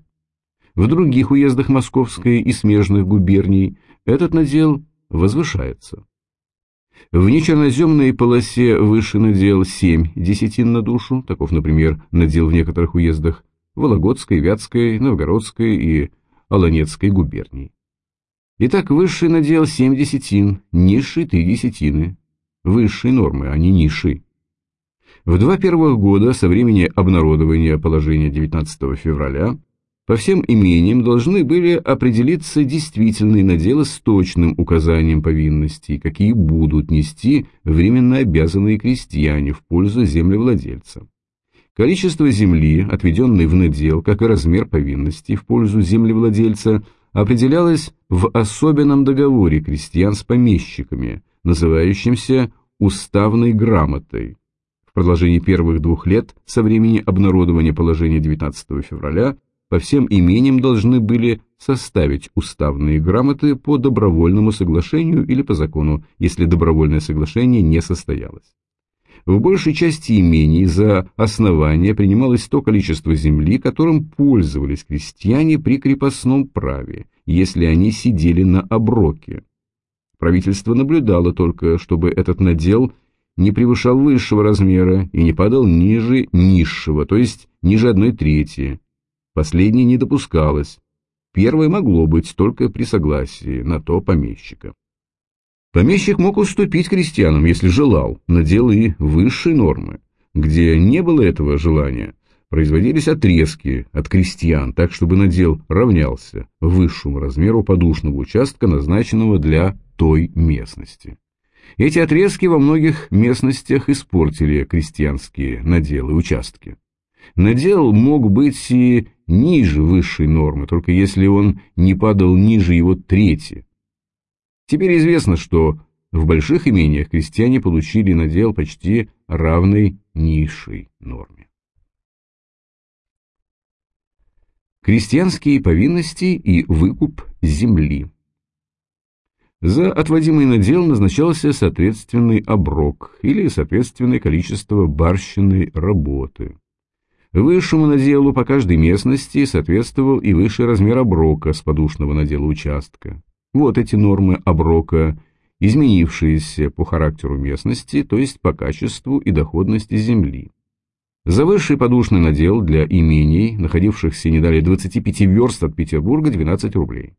В других уездах Московской и смежных губерний этот надел возвышается. В нечерноземной полосе выше надел 7 десятин на душу, таков, например, надел в некоторых уездах Вологодской, Вятской, Новгородской и Аланецкой губерний. Итак, высший надел 7 десятин, низший 3 десятины. Высшие нормы, а не низшие. В два первых года со времени обнародования положения 19 февраля по всем имениям должны были определиться действительные наделы с точным указанием повинностей, какие будут нести временно обязанные крестьяне в пользу землевладельца. Количество земли, отведенной в надел, как и размер повинностей в пользу землевладельца, определялось в особенном договоре крестьян с помещиками, называющемся «уставной грамотой», В продолжении первых двух лет со времени обнародования положения 19 февраля по всем имениям должны были составить уставные грамоты по добровольному соглашению или по закону, если добровольное соглашение не состоялось. В большей части имений за основание принималось то количество земли, которым пользовались крестьяне при крепостном праве, если они сидели на оброке. Правительство наблюдало только, чтобы этот надел не превышал высшего размера и не падал ниже низшего, то есть ниже одной трети. Последнее не допускалось. Первое могло быть только при согласии на то помещика. Помещик мог уступить крестьянам, если желал, на делы высшей нормы. Где не было этого желания, производились отрезки от крестьян, так чтобы надел равнялся высшему размеру подушного участка, назначенного для той местности. Эти отрезки во многих местностях испортили крестьянские наделы участки. Надел мог быть и ниже высшей нормы, только если он не падал ниже его трети. Теперь известно, что в больших имениях крестьяне получили надел почти равной низшей норме. Крестьянские повинности и выкуп земли За отводимый надел назначался соответственный оброк или соответственное количество барщиной работы. Высшему наделу по каждой местности соответствовал и высший размер оброка с подушного надела участка. Вот эти нормы оброка, изменившиеся по характеру местности, то есть по качеству и доходности земли. За высший подушный надел для имений, находившихся не далее 25 верст от Петербурга, 12 рублей.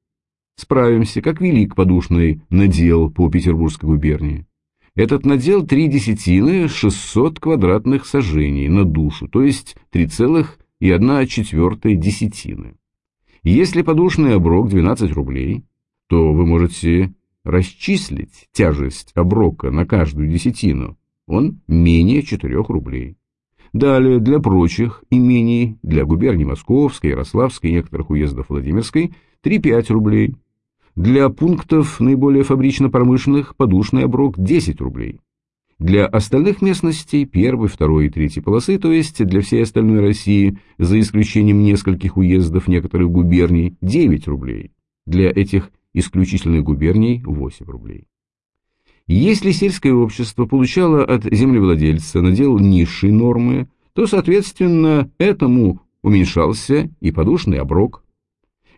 Справимся, как велик подушный надел по Петербургской губернии. Этот надел три десятины 600 квадратных сажений на душу, то есть 3,1 четвертая десятины. Если подушный оброк 12 рублей, то вы можете расчислить тяжесть оброка на каждую десятину. Он менее 4 рублей. Далее, для прочих имений, для губернии Московской, Ярославской некоторых уездов Владимирской, 3-5 рублей. Для пунктов наиболее фабрично-промышленных подушный оброк 10 рублей. Для остальных местностей первой, второй и третьей полосы, то есть для всей остальной России, за исключением нескольких уездов некоторых губерний, 9 рублей. Для этих исключительных губерний 8 рублей. Если сельское общество получало от землевладельца надел низшей нормы, то, соответственно, этому уменьшался и подушный оброк,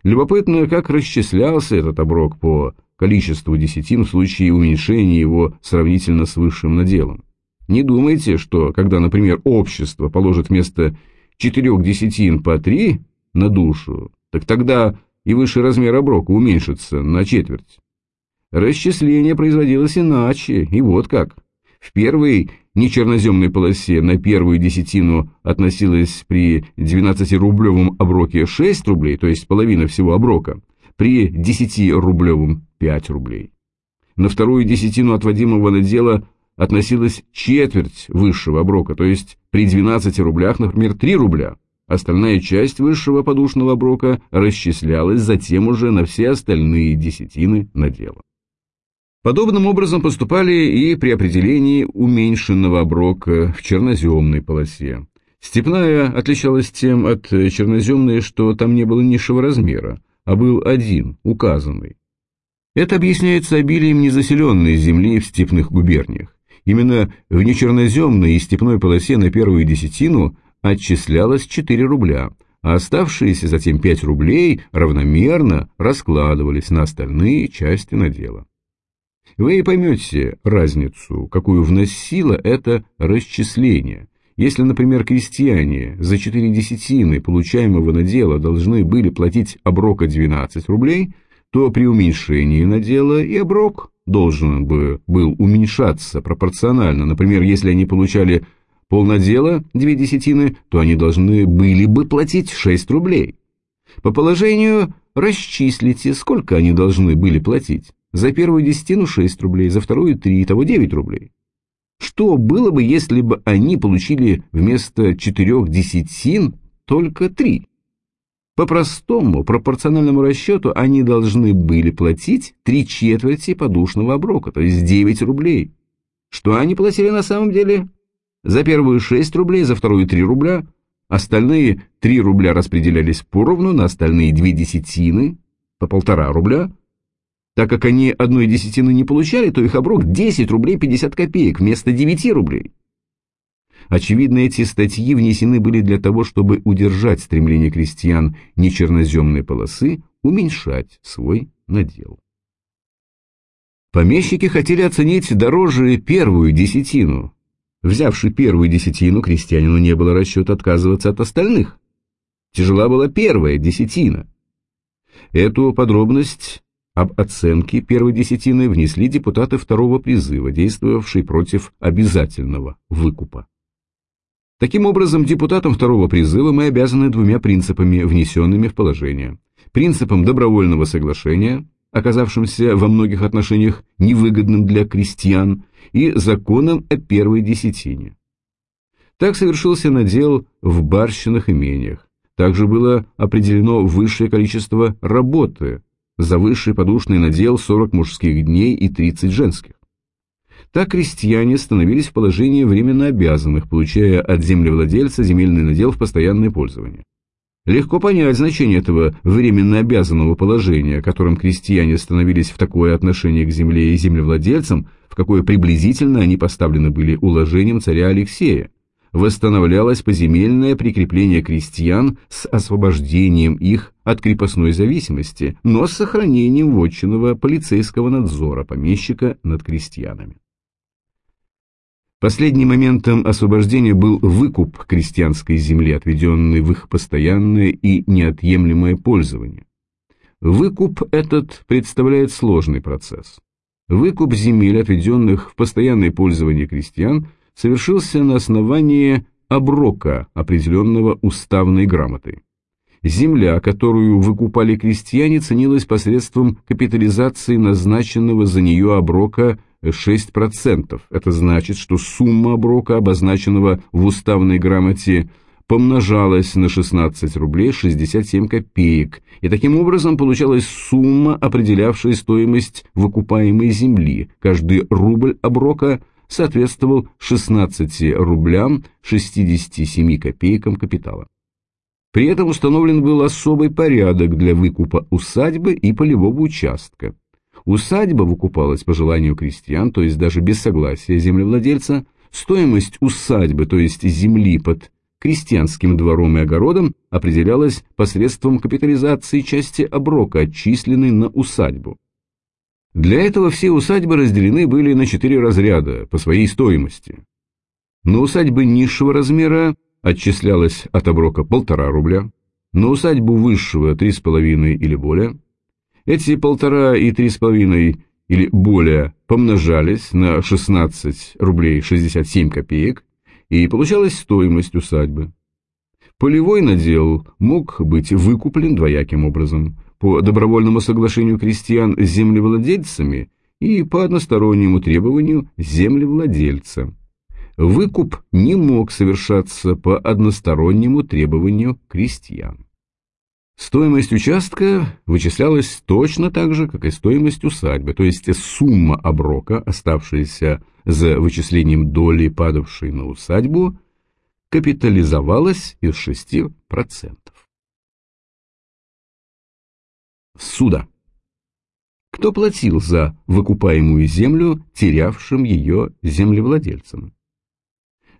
Любопытно, как расчислялся этот оброк по количеству десятин в случае уменьшения его сравнительно с высшим наделом. Не думайте, что когда, например, общество положит вместо четырех десятин по три на душу, так тогда и высший размер оброка уменьшится на четверть. Расчисление производилось иначе, и вот как. В первой нечерноземной полосе на первую десятину относилось при 12-рублевом оброке 6 рублей, то есть половина всего оброка, при 10-рублевом 5 рублей. На вторую десятину отводимого надела относилась четверть высшего оброка, то есть при 12 рублях, например, 3 рубля. Остальная часть высшего подушного оброка расчислялась затем уже на все остальные десятины надела. Подобным образом поступали и при определении уменьшенного оброка в черноземной полосе. Степная отличалась тем от черноземной, что там не было низшего размера, а был один, указанный. Это объясняется обилием незаселенной земли в степных губерниях. Именно в нечерноземной и степной полосе на первую десятину отчислялось 4 рубля, а оставшиеся затем 5 рублей равномерно раскладывались на остальные части надела. Вы поймете разницу, какую вносило это расчисление. Если, например, крестьяне за 4 десятины получаемого надела должны были платить оброка 12 рублей, то при уменьшении надела и оброк должен бы был уменьшаться пропорционально. Например, если они получали полнадела 2 десятины, то они должны были бы платить 6 рублей. По положению расчислите, сколько они должны были платить. За первую десятину 6 рублей, за вторую 3, того 9 рублей. Что было бы, если бы они получили вместо четырех десятин только три? По простому пропорциональному расчету они должны были платить три четверти подушного оброка, то есть 9 рублей. Что они платили на самом деле? За первые 6 рублей, за вторую 3 рубля. Остальные 3 рубля распределялись поровну на остальные две десятины, по полтора рубля. Так как они одной десятины не получали, то их оброк 10 рублей 50 копеек вместо 9 рублей. Очевидно, эти статьи внесены были для того, чтобы удержать стремление крестьян нечерноземной полосы уменьшать свой надел. Помещики хотели оценить дороже первую десятину. Взявши первую десятину, крестьянину не было расчета отказываться от остальных. Тяжела была первая десятина. Эту подробность об оценке первой десятины внесли депутаты второго призыва, действовавшие против обязательного выкупа. Таким образом, депутатам второго призыва мы обязаны двумя принципами, внесенными в положение. Принципом добровольного соглашения, оказавшимся во многих отношениях невыгодным для крестьян, и законом о первой десятине. Так совершился надел в барщинных имениях. Также было определено высшее количество работы, за высший подушный надел 40 мужских дней и 30 женских. Так крестьяне становились в положении временно обязанных, получая от землевладельца земельный надел в постоянное пользование. Легко понять значение этого временно обязанного положения, которым крестьяне становились в такое отношение к земле и землевладельцам, в какое приблизительно они поставлены были уложением царя Алексея. Восстановлялось поземельное прикрепление крестьян с освобождением их от крепостной зависимости, но с сохранением вотчинного полицейского надзора помещика над крестьянами. Последним моментом освобождения был выкуп крестьянской земли, отведенной в их постоянное и неотъемлемое пользование. Выкуп этот представляет сложный процесс. Выкуп земель, отведенных в постоянное пользование крестьян, совершился на основании оброка, определенного уставной грамотой. Земля, которую выкупали крестьяне, ценилась посредством капитализации назначенного за нее оброка 6%. Это значит, что сумма оброка, обозначенного в уставной грамоте, помножалась на 16 рублей 67 копеек, и таким образом получалась сумма, определявшая стоимость выкупаемой земли. Каждый рубль оброка соответствовал 16 рублям 67 копейкам капитала. При этом установлен был особый порядок для выкупа усадьбы и полевого участка. Усадьба выкупалась по желанию крестьян, то есть даже без согласия землевладельца. Стоимость усадьбы, то есть земли под крестьянским двором и огородом, определялась посредством капитализации части оброка, отчисленной на усадьбу. Для этого все усадьбы разделены были на четыре разряда по своей стоимости. На усадьбы низшего размера отчислялось от оброка полтора рубля, на усадьбу высшего три с половиной или более, эти полтора и три с половиной или более помножались на 16 рублей 67 копеек, и получалась стоимость усадьбы. Полевой надел мог быть выкуплен двояким образом, по добровольному соглашению крестьян с землевладельцами и по одностороннему требованию землевладельца. Выкуп не мог совершаться по одностороннему требованию крестьян. Стоимость участка вычислялась точно так же, как и стоимость усадьбы, то есть сумма оброка, оставшаяся за вычислением доли, падавшей на усадьбу, капитализовалась из 6%. Суда. Кто платил за выкупаемую землю терявшим ее землевладельцам?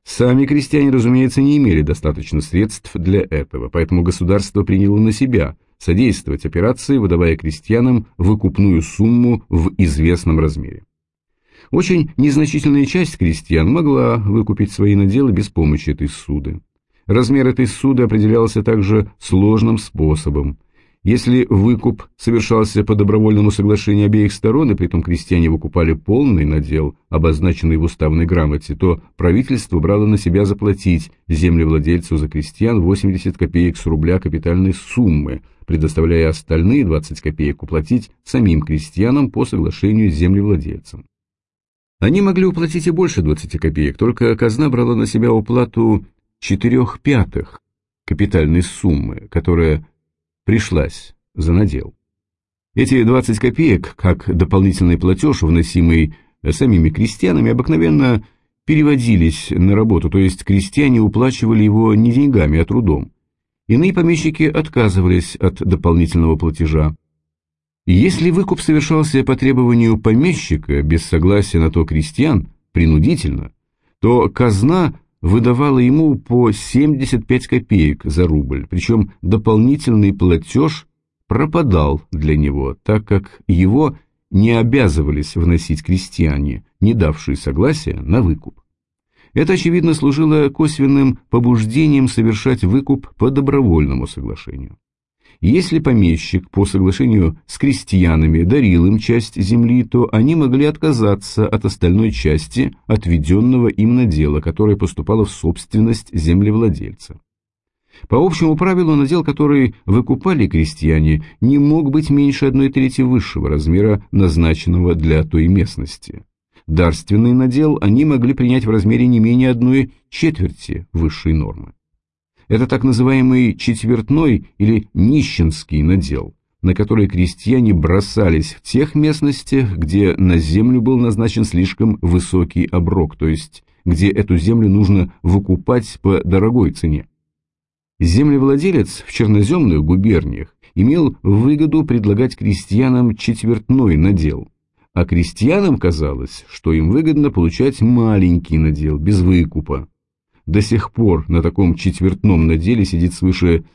Сами крестьяне, разумеется, не имели достаточно средств для этого, поэтому государство приняло на себя содействовать операции, выдавая крестьянам выкупную сумму в известном размере. Очень незначительная часть крестьян могла выкупить свои наделы без помощи этой суды. Размер этой суды определялся также сложным способом. Если выкуп совершался по добровольному соглашению обеих сторон, и при этом крестьяне выкупали полный надел, обозначенный в уставной грамоте, то правительство брало на себя заплатить землевладельцу за крестьян 80 копеек с рубля капитальной суммы, предоставляя остальные 20 копеек уплатить самим крестьянам по соглашению с землевладельцем. Они могли уплатить и больше 20 копеек, только казна брала на себя уплату 4 пятых капитальной суммы, которая пришлась за надел. Эти 20 копеек, как дополнительный платеж, вносимый самими крестьянами, обыкновенно переводились на работу, то есть крестьяне уплачивали его не деньгами, а трудом. Иные помещики отказывались от дополнительного платежа. Если выкуп совершался по требованию помещика без согласия на то крестьян, принудительно, то казна выдавала ему по 75 копеек за рубль, причем дополнительный платеж пропадал для него, так как его не обязывались вносить крестьяне, не давшие согласия на выкуп. Это, очевидно, служило косвенным побуждением совершать выкуп по добровольному соглашению. Если помещик по соглашению с крестьянами дарил им часть земли, то они могли отказаться от остальной части, отведенного им на дело, которое поступало в собственность землевладельца. По общему правилу, надел, который выкупали крестьяне, не мог быть меньше одной трети высшего размера, назначенного для той местности. Дарственный надел они могли принять в размере не менее одной четверти высшей нормы. Это так называемый четвертной или нищенский надел, на который крестьяне бросались в тех местностях, где на землю был назначен слишком высокий оброк, то есть где эту землю нужно выкупать по дорогой цене. Землевладелец в черноземных губерниях имел выгоду предлагать крестьянам четвертной надел, а крестьянам казалось, что им выгодно получать маленький надел без выкупа до сих пор на таком четвертном наделе сидит свыше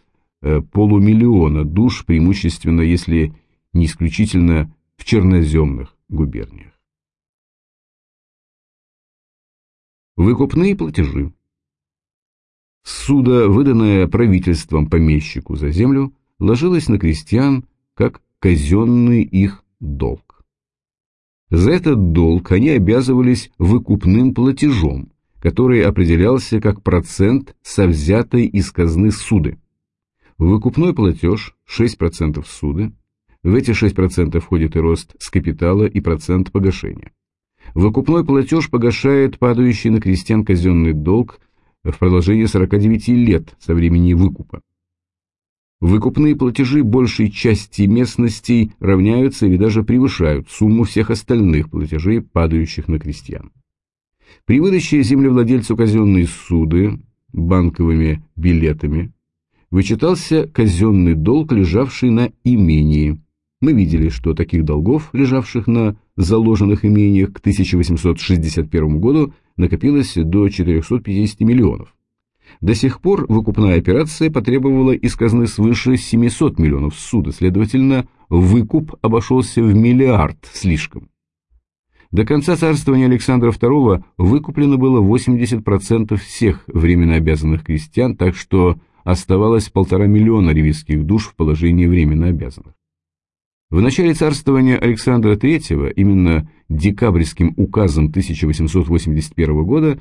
э, полумиллиона душ, преимущественно, если не исключительно в черноземных губерниях. Выкупные платежи. Суда, выданное правительством помещику за землю, ложилось на крестьян как казенный их долг. За этот долг они обязывались выкупным платежом, который определялся как процент со взятой из казны суды. Выкупной платеж 6% суды, в эти 6% входит и рост с капитала и процент погашения. Выкупной платеж погашает падающий на крестьян казенный долг в продолжении 49 лет со времени выкупа. Выкупные платежи большей части местностей равняются или даже превышают сумму всех остальных платежей, падающих на крестьян. При выдаче землевладельцу казенной суды банковыми билетами вычитался казенный долг, лежавший на имении. Мы видели, что таких долгов, лежавших на заложенных имениях к 1861 году, накопилось до 450 миллионов. До сих пор выкупная операция потребовала из казны свыше 700 миллионов суда, следовательно, выкуп обошелся в миллиард слишком. До конца царствования Александра II выкуплено было 80% всех временно обязанных крестьян, так что оставалось полтора миллиона ревизских душ в положении временно обязанных. В начале царствования Александра III, именно декабрьским указом 1881 года,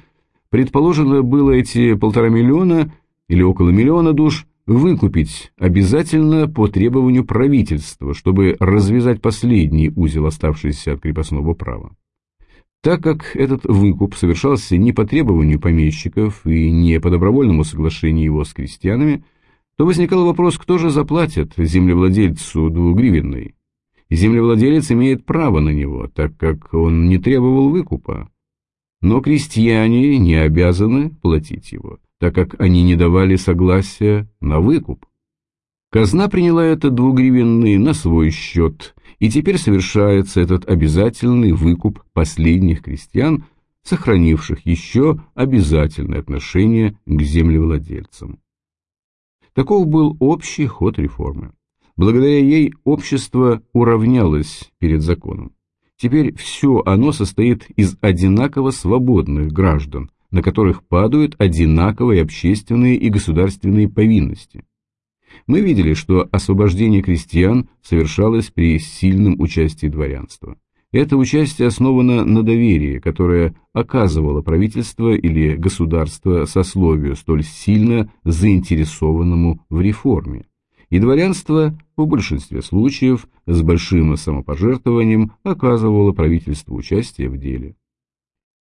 предположено было эти полтора миллиона или около миллиона душ выкупить обязательно по требованию правительства, чтобы развязать последний узел, оставшийся от крепостного права. Так как этот выкуп совершался не по требованию помещиков и не по добровольному соглашению его с крестьянами, то возникал вопрос, кто же заплатит землевладельцу двугривенный. Землевладелец имеет право на него, так как он не требовал выкупа. Но крестьяне не обязаны платить его так как они не давали согласия на выкуп. Казна приняла это двугривенный на свой счет, и теперь совершается этот обязательный выкуп последних крестьян, сохранивших еще обязательное отношение к землевладельцам. Таков был общий ход реформы. Благодаря ей общество уравнялось перед законом. Теперь все оно состоит из одинаково свободных граждан, на которых падают одинаковые общественные и государственные повинности. Мы видели, что освобождение крестьян совершалось при сильном участии дворянства. Это участие основано на доверии, которое оказывало правительство или государство сословию, столь сильно заинтересованному в реформе. И дворянство в большинстве случаев с большим самопожертвованием оказывало правительству участие в деле.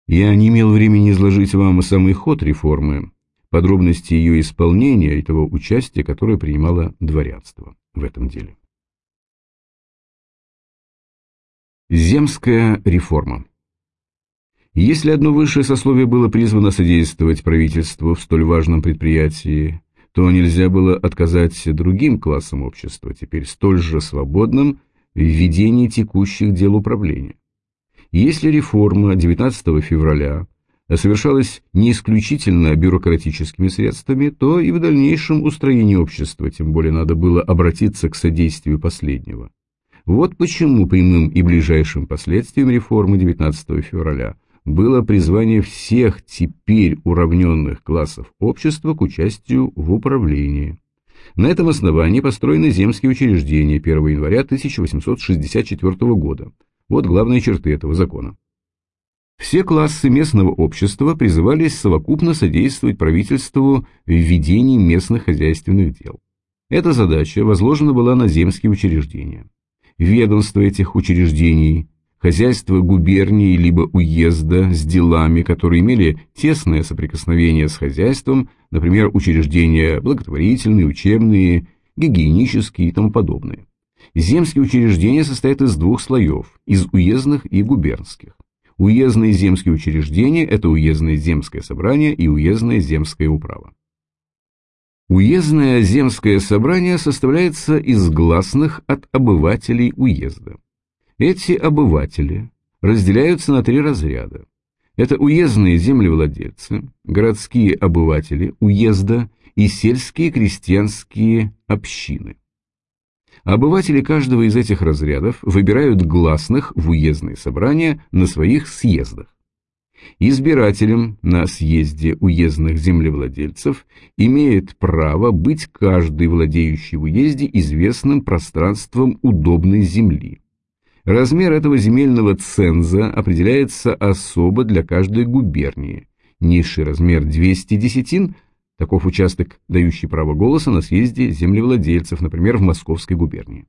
Я не имел времени изложить вам самый ход реформы, подробности ее исполнения и того участия, которое принимало дворянство в этом деле. Земская реформа Если одно высшее сословие было призвано содействовать правительству в столь важном предприятии, то нельзя было отказать другим классам общества, теперь столь же свободным в ведении текущих дел управления. Если реформа 19 февраля совершалась не исключительно бюрократическими средствами, то и в дальнейшем устроении общества, тем более надо было обратиться к содействию последнего. Вот почему прямым и ближайшим последствием реформы 19 февраля было призвание всех теперь уравненных классов общества к участию в управлении. На этом основании построены земские учреждения 1 января 1864 года. Вот главные черты этого закона. Все классы местного общества призывались совокупно содействовать правительству в ведении местных хозяйственных дел. Эта задача возложена была на земские учреждения. Ведомство этих учреждений, хозяйство губернии либо уезда с делами, которые имели тесное соприкосновение с хозяйством, например, учреждения благотворительные, учебные, гигиенические и тому подобное. Земские учреждения состоят из двух слоев, из уездных и губернских. Уездные земские учреждения – это уездное земское собрание и уездное земское управо. Уездное земское собрание составляется из гласных от обывателей уезда. Эти обыватели разделяются на три разряда. Это уездные землевладельцы, городские обыватели уезда и сельские крестьянские общины. Обыватели каждого из этих разрядов выбирают гласных в уездные собрания на своих съездах. Избирателем на съезде уездных землевладельцев имеет право быть каждый владеющий в уезде известным пространством удобной земли. Размер этого земельного ценза определяется особо для каждой губернии. Низший размер 200 десятин – Таков участок, дающий право голоса на съезде землевладельцев, например, в Московской губернии.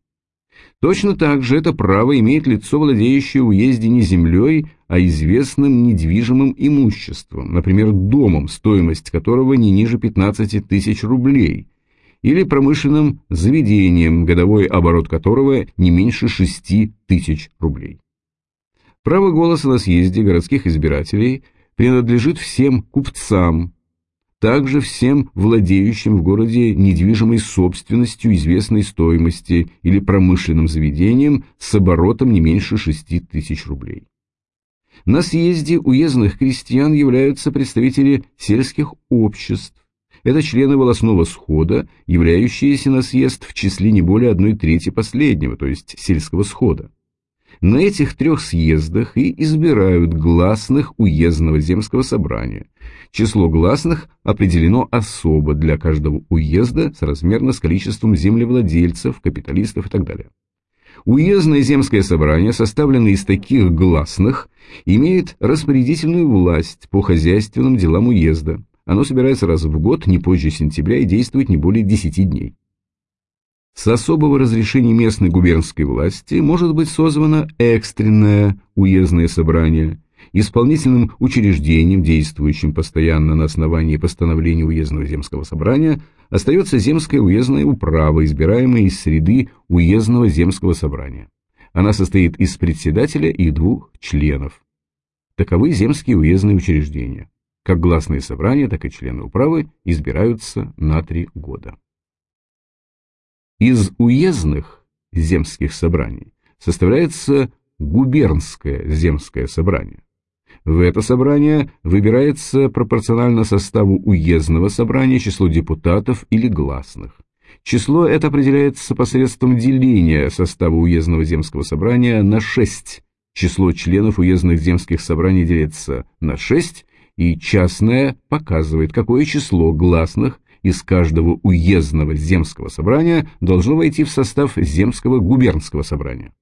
Точно так же это право имеет лицо, владеющее уезде не землей, а известным недвижимым имуществом, например, домом, стоимость которого не ниже 15 тысяч рублей, или промышленным заведением, годовой оборот которого не меньше 6 тысяч рублей. Право голоса на съезде городских избирателей принадлежит всем купцам, также всем владеющим в городе недвижимой собственностью известной стоимости или промышленным заведением с оборотом не меньше 6 тысяч рублей. На съезде уездных крестьян являются представители сельских обществ. Это члены волосного схода, являющиеся на съезд в числе не более одной трети последнего, то есть сельского схода. На этих трех съездах и избирают гласных уездного земского собрания. Число гласных определено особо для каждого уезда соразмерно с количеством землевладельцев, капиталистов и так далее. Уездное земское собрание, составленное из таких гласных, имеет распорядительную власть по хозяйственным делам уезда. Оно собирается раз в год, не позже сентября, и действует не более 10 дней. С особого разрешения местной губернской власти может быть созвано экстренное уездное собрание, исполнительным учреждением, действующим постоянно на основании постановления уездного земского собрания, остается земская уездная управа, избираемая из среды уездного земского собрания. Она состоит из председателя и двух членов. Таковы земские уездные учреждения. Как гласные собрания, так и члены управы избираются на три года. Из уездных земских собраний составляется губернское земское собрание. В это собрание выбирается пропорционально составу уездного собрания число депутатов или гласных. Число это определяется посредством деления состава уездного земского собрания на 6. Число членов уездных земских собраний делится на 6, и частное показывает, какое число гласных из каждого уездного земского собрания должно войти в состав земского губернского собрания.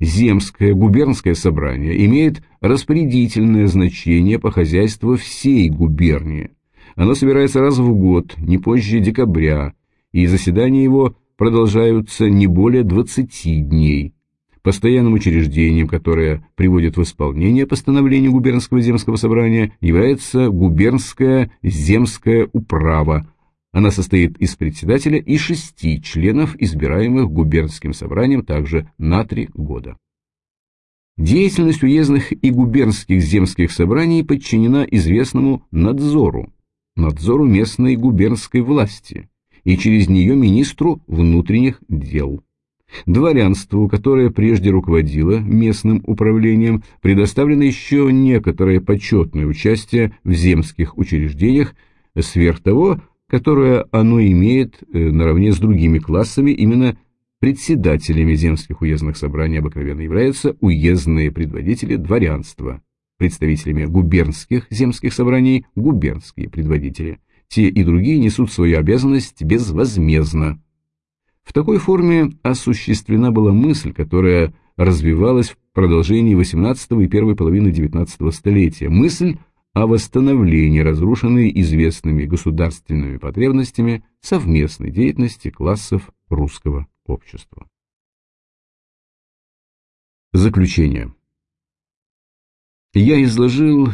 Земское губернское собрание имеет распорядительное значение по хозяйству всей губернии. Оно собирается раз в год, не позже декабря, и заседания его продолжаются не более 20 дней. Постоянным учреждением, которое приводит в исполнение постановление губернского земского собрания, является губернская земская управа. Она состоит из председателя и шести членов, избираемых губернским собранием также на три года. Деятельность уездных и губернских земских собраний подчинена известному надзору, надзору местной губернской власти и через нее министру внутренних дел. Дворянству, которое прежде руководило местным управлением, предоставлено еще некоторое почетное участие в земских учреждениях, сверх того, которое оно имеет э, наравне с другими классами, именно председателями земских уездных собраний обыкновенно являются уездные предводители дворянства, представителями губернских земских собраний – губернские предводители. Те и другие несут свою обязанность безвозмездно. В такой форме осуществлена была мысль, которая развивалась в продолжении XVIII и первой половины XIX столетия, мысль о восстановлении разрушенной известными государственными потребностями совместной деятельности классов русского общества. Заключение. Я изложил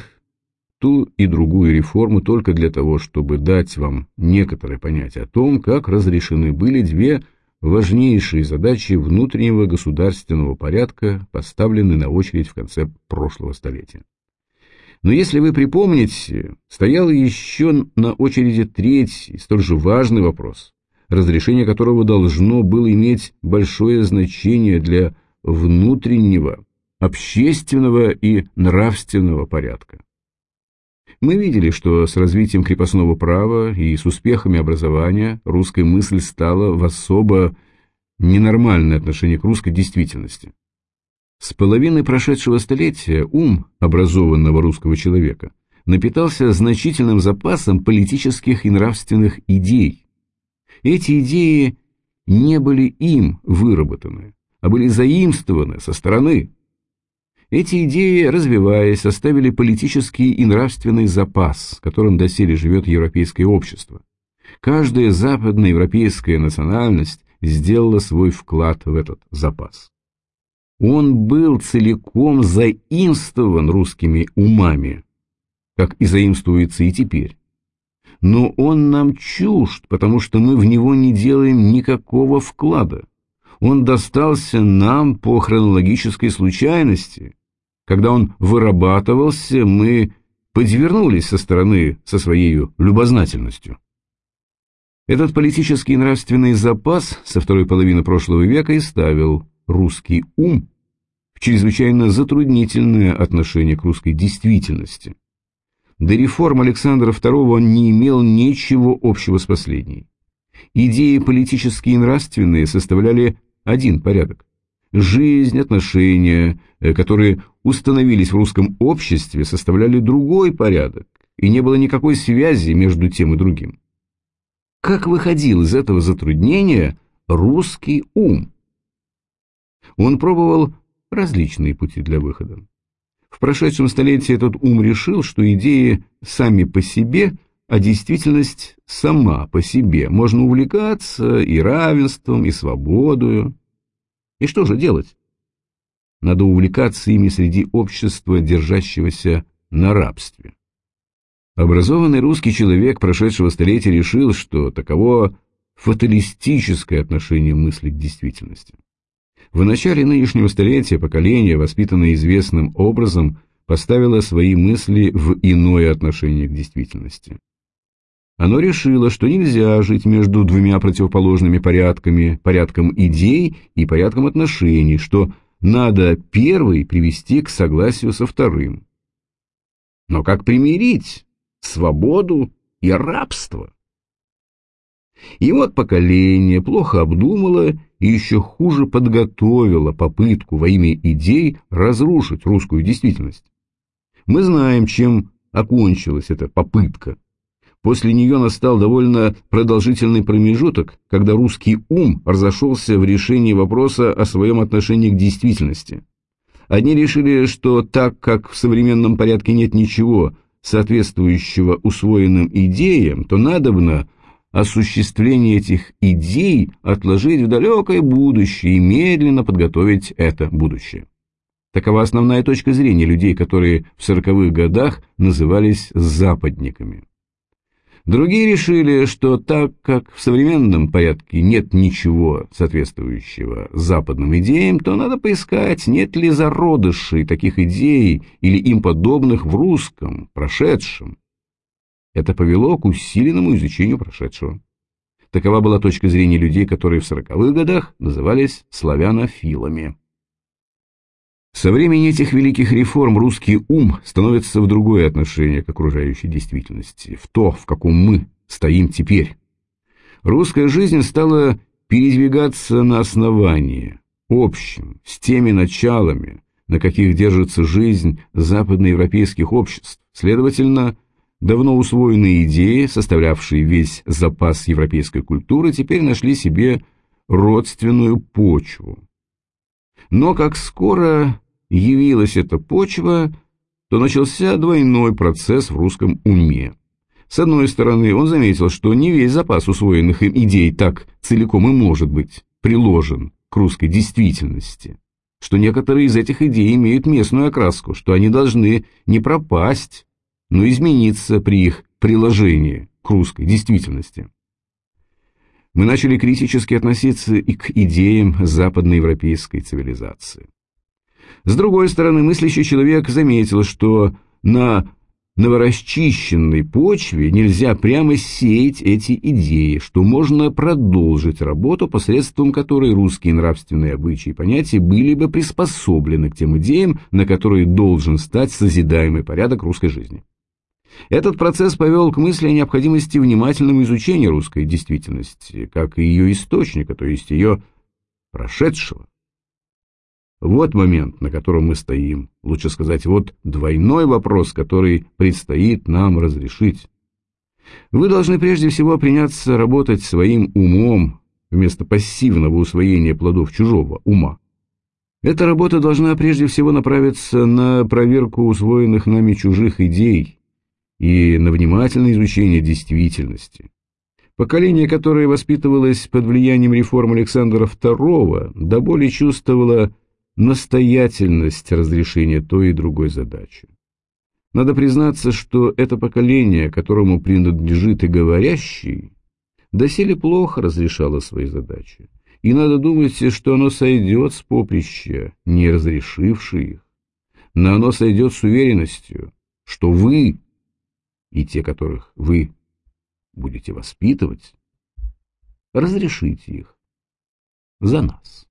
ту и другую реформу только для того, чтобы дать вам некоторое понятие о том, как разрешены были две важнейшие задачи внутреннего государственного порядка, поставленные на очередь в конце прошлого столетия. Но если вы припомните, стоял еще на очереди третий, столь же важный вопрос, разрешение которого должно было иметь большое значение для внутреннего, общественного и нравственного порядка. Мы видели, что с развитием крепостного права и с успехами образования русская мысль стала в особо ненормальное отношение к русской действительности. С половины прошедшего столетия ум образованного русского человека напитался значительным запасом политических и нравственных идей. Эти идеи не были им выработаны, а были заимствованы со стороны, эти идеи, развиваясь, составили политический и нравственный запас, которым доселе живет европейское общество. Каждая западноевропейская национальность сделала свой вклад в этот запас. Он был целиком заимствован русскими умами, как и заимствуется и теперь. Но он нам чужд, потому что мы в него не делаем никакого вклада. Он достался нам по хронологической случайности, когда он вырабатывался, мы подвернулись со стороны со своей любознательностью. Этот политический и нравственный запас со второй половины прошлого века и ставил русский ум в чрезвычайно затруднительное отношение к русской действительности. До реформ Александра II он не имел ничего общего с последней. Идеи политические и нравственные составляли один порядок. Жизнь, отношения, э, которые установились в русском обществе, составляли другой порядок, и не было никакой связи между тем и другим. Как выходил из этого затруднения русский ум? Он пробовал различные пути для выхода. В прошедшем столетии этот ум решил, что идеи сами по себе, а действительность сама по себе. Можно увлекаться и равенством, и свободою. И что же делать? Надо увлекаться ими среди общества, держащегося на рабстве. Образованный русский человек прошедшего столетия решил, что таково фаталистическое отношение мысли к действительности. В начале нынешнего столетия поколение, воспитанное известным образом, поставило свои мысли в иное отношение к действительности. Оно решило, что нельзя жить между двумя противоположными порядками, порядком идей и порядком отношений, что надо первый привести к согласию со вторым. Но как примирить свободу и рабство? И вот поколение плохо обдумало и еще хуже подготовило попытку во имя идей разрушить русскую действительность. Мы знаем, чем окончилась эта попытка. После нее настал довольно продолжительный промежуток, когда русский ум разошелся в решении вопроса о своем отношении к действительности. Одни решили, что так как в современном порядке нет ничего, соответствующего усвоенным идеям, то надобно осуществление этих идей отложить в далекое будущее и медленно подготовить это будущее. Такова основная точка зрения людей, которые в сороковых годах назывались западниками. Другие решили, что так как в современном порядке нет ничего соответствующего западным идеям, то надо поискать, нет ли зародышей таких идей или им подобных в русском, прошедшем. Это повело к усиленному изучению прошедшего. Такова была точка зрения людей, которые в сороковых годах назывались славянофилами. Со времени этих великих реформ русский ум становится в другое отношение к окружающей действительности, в то, в каком мы стоим теперь. Русская жизнь стала передвигаться на основании, общем, с теми началами, на каких держится жизнь западноевропейских обществ. Следовательно, давно усвоенные идеи, составлявшие весь запас европейской культуры, теперь нашли себе родственную почву. Но как скоро явилась эта почва, то начался двойной процесс в русском уме. С одной стороны, он заметил, что не весь запас усвоенных им идей так целиком и может быть приложен к русской действительности, что некоторые из этих идей имеют местную окраску, что они должны не пропасть, но измениться при их приложении к русской действительности. Мы начали критически относиться и к идеям западноевропейской цивилизации. С другой стороны, мыслящий человек заметил, что на новорасчищенной почве нельзя прямо сеять эти идеи, что можно продолжить работу, посредством которой русские нравственные обычаи и понятия были бы приспособлены к тем идеям, на которые должен стать созидаемый порядок русской жизни. Этот процесс повел к мысли о необходимости внимательного изучения русской действительности, как и ее источника, то есть ее прошедшего. Вот момент, на котором мы стоим. Лучше сказать, вот двойной вопрос, который предстоит нам разрешить. Вы должны прежде всего приняться работать своим умом вместо пассивного усвоения плодов чужого ума. Эта работа должна прежде всего направиться на проверку усвоенных нами чужих идей и на внимательное изучение действительности. Поколение, которое воспитывалось под влиянием реформ Александра II, до боли чувствовало настоятельность разрешения той и другой задачи. Надо признаться, что это поколение, которому принадлежит и говорящий, доселе плохо разрешало свои задачи, и надо думать, что оно сойдет с поприща, не разрешивши их, но оно сойдет с уверенностью, что вы и те, которых вы будете воспитывать, разрешите их за нас.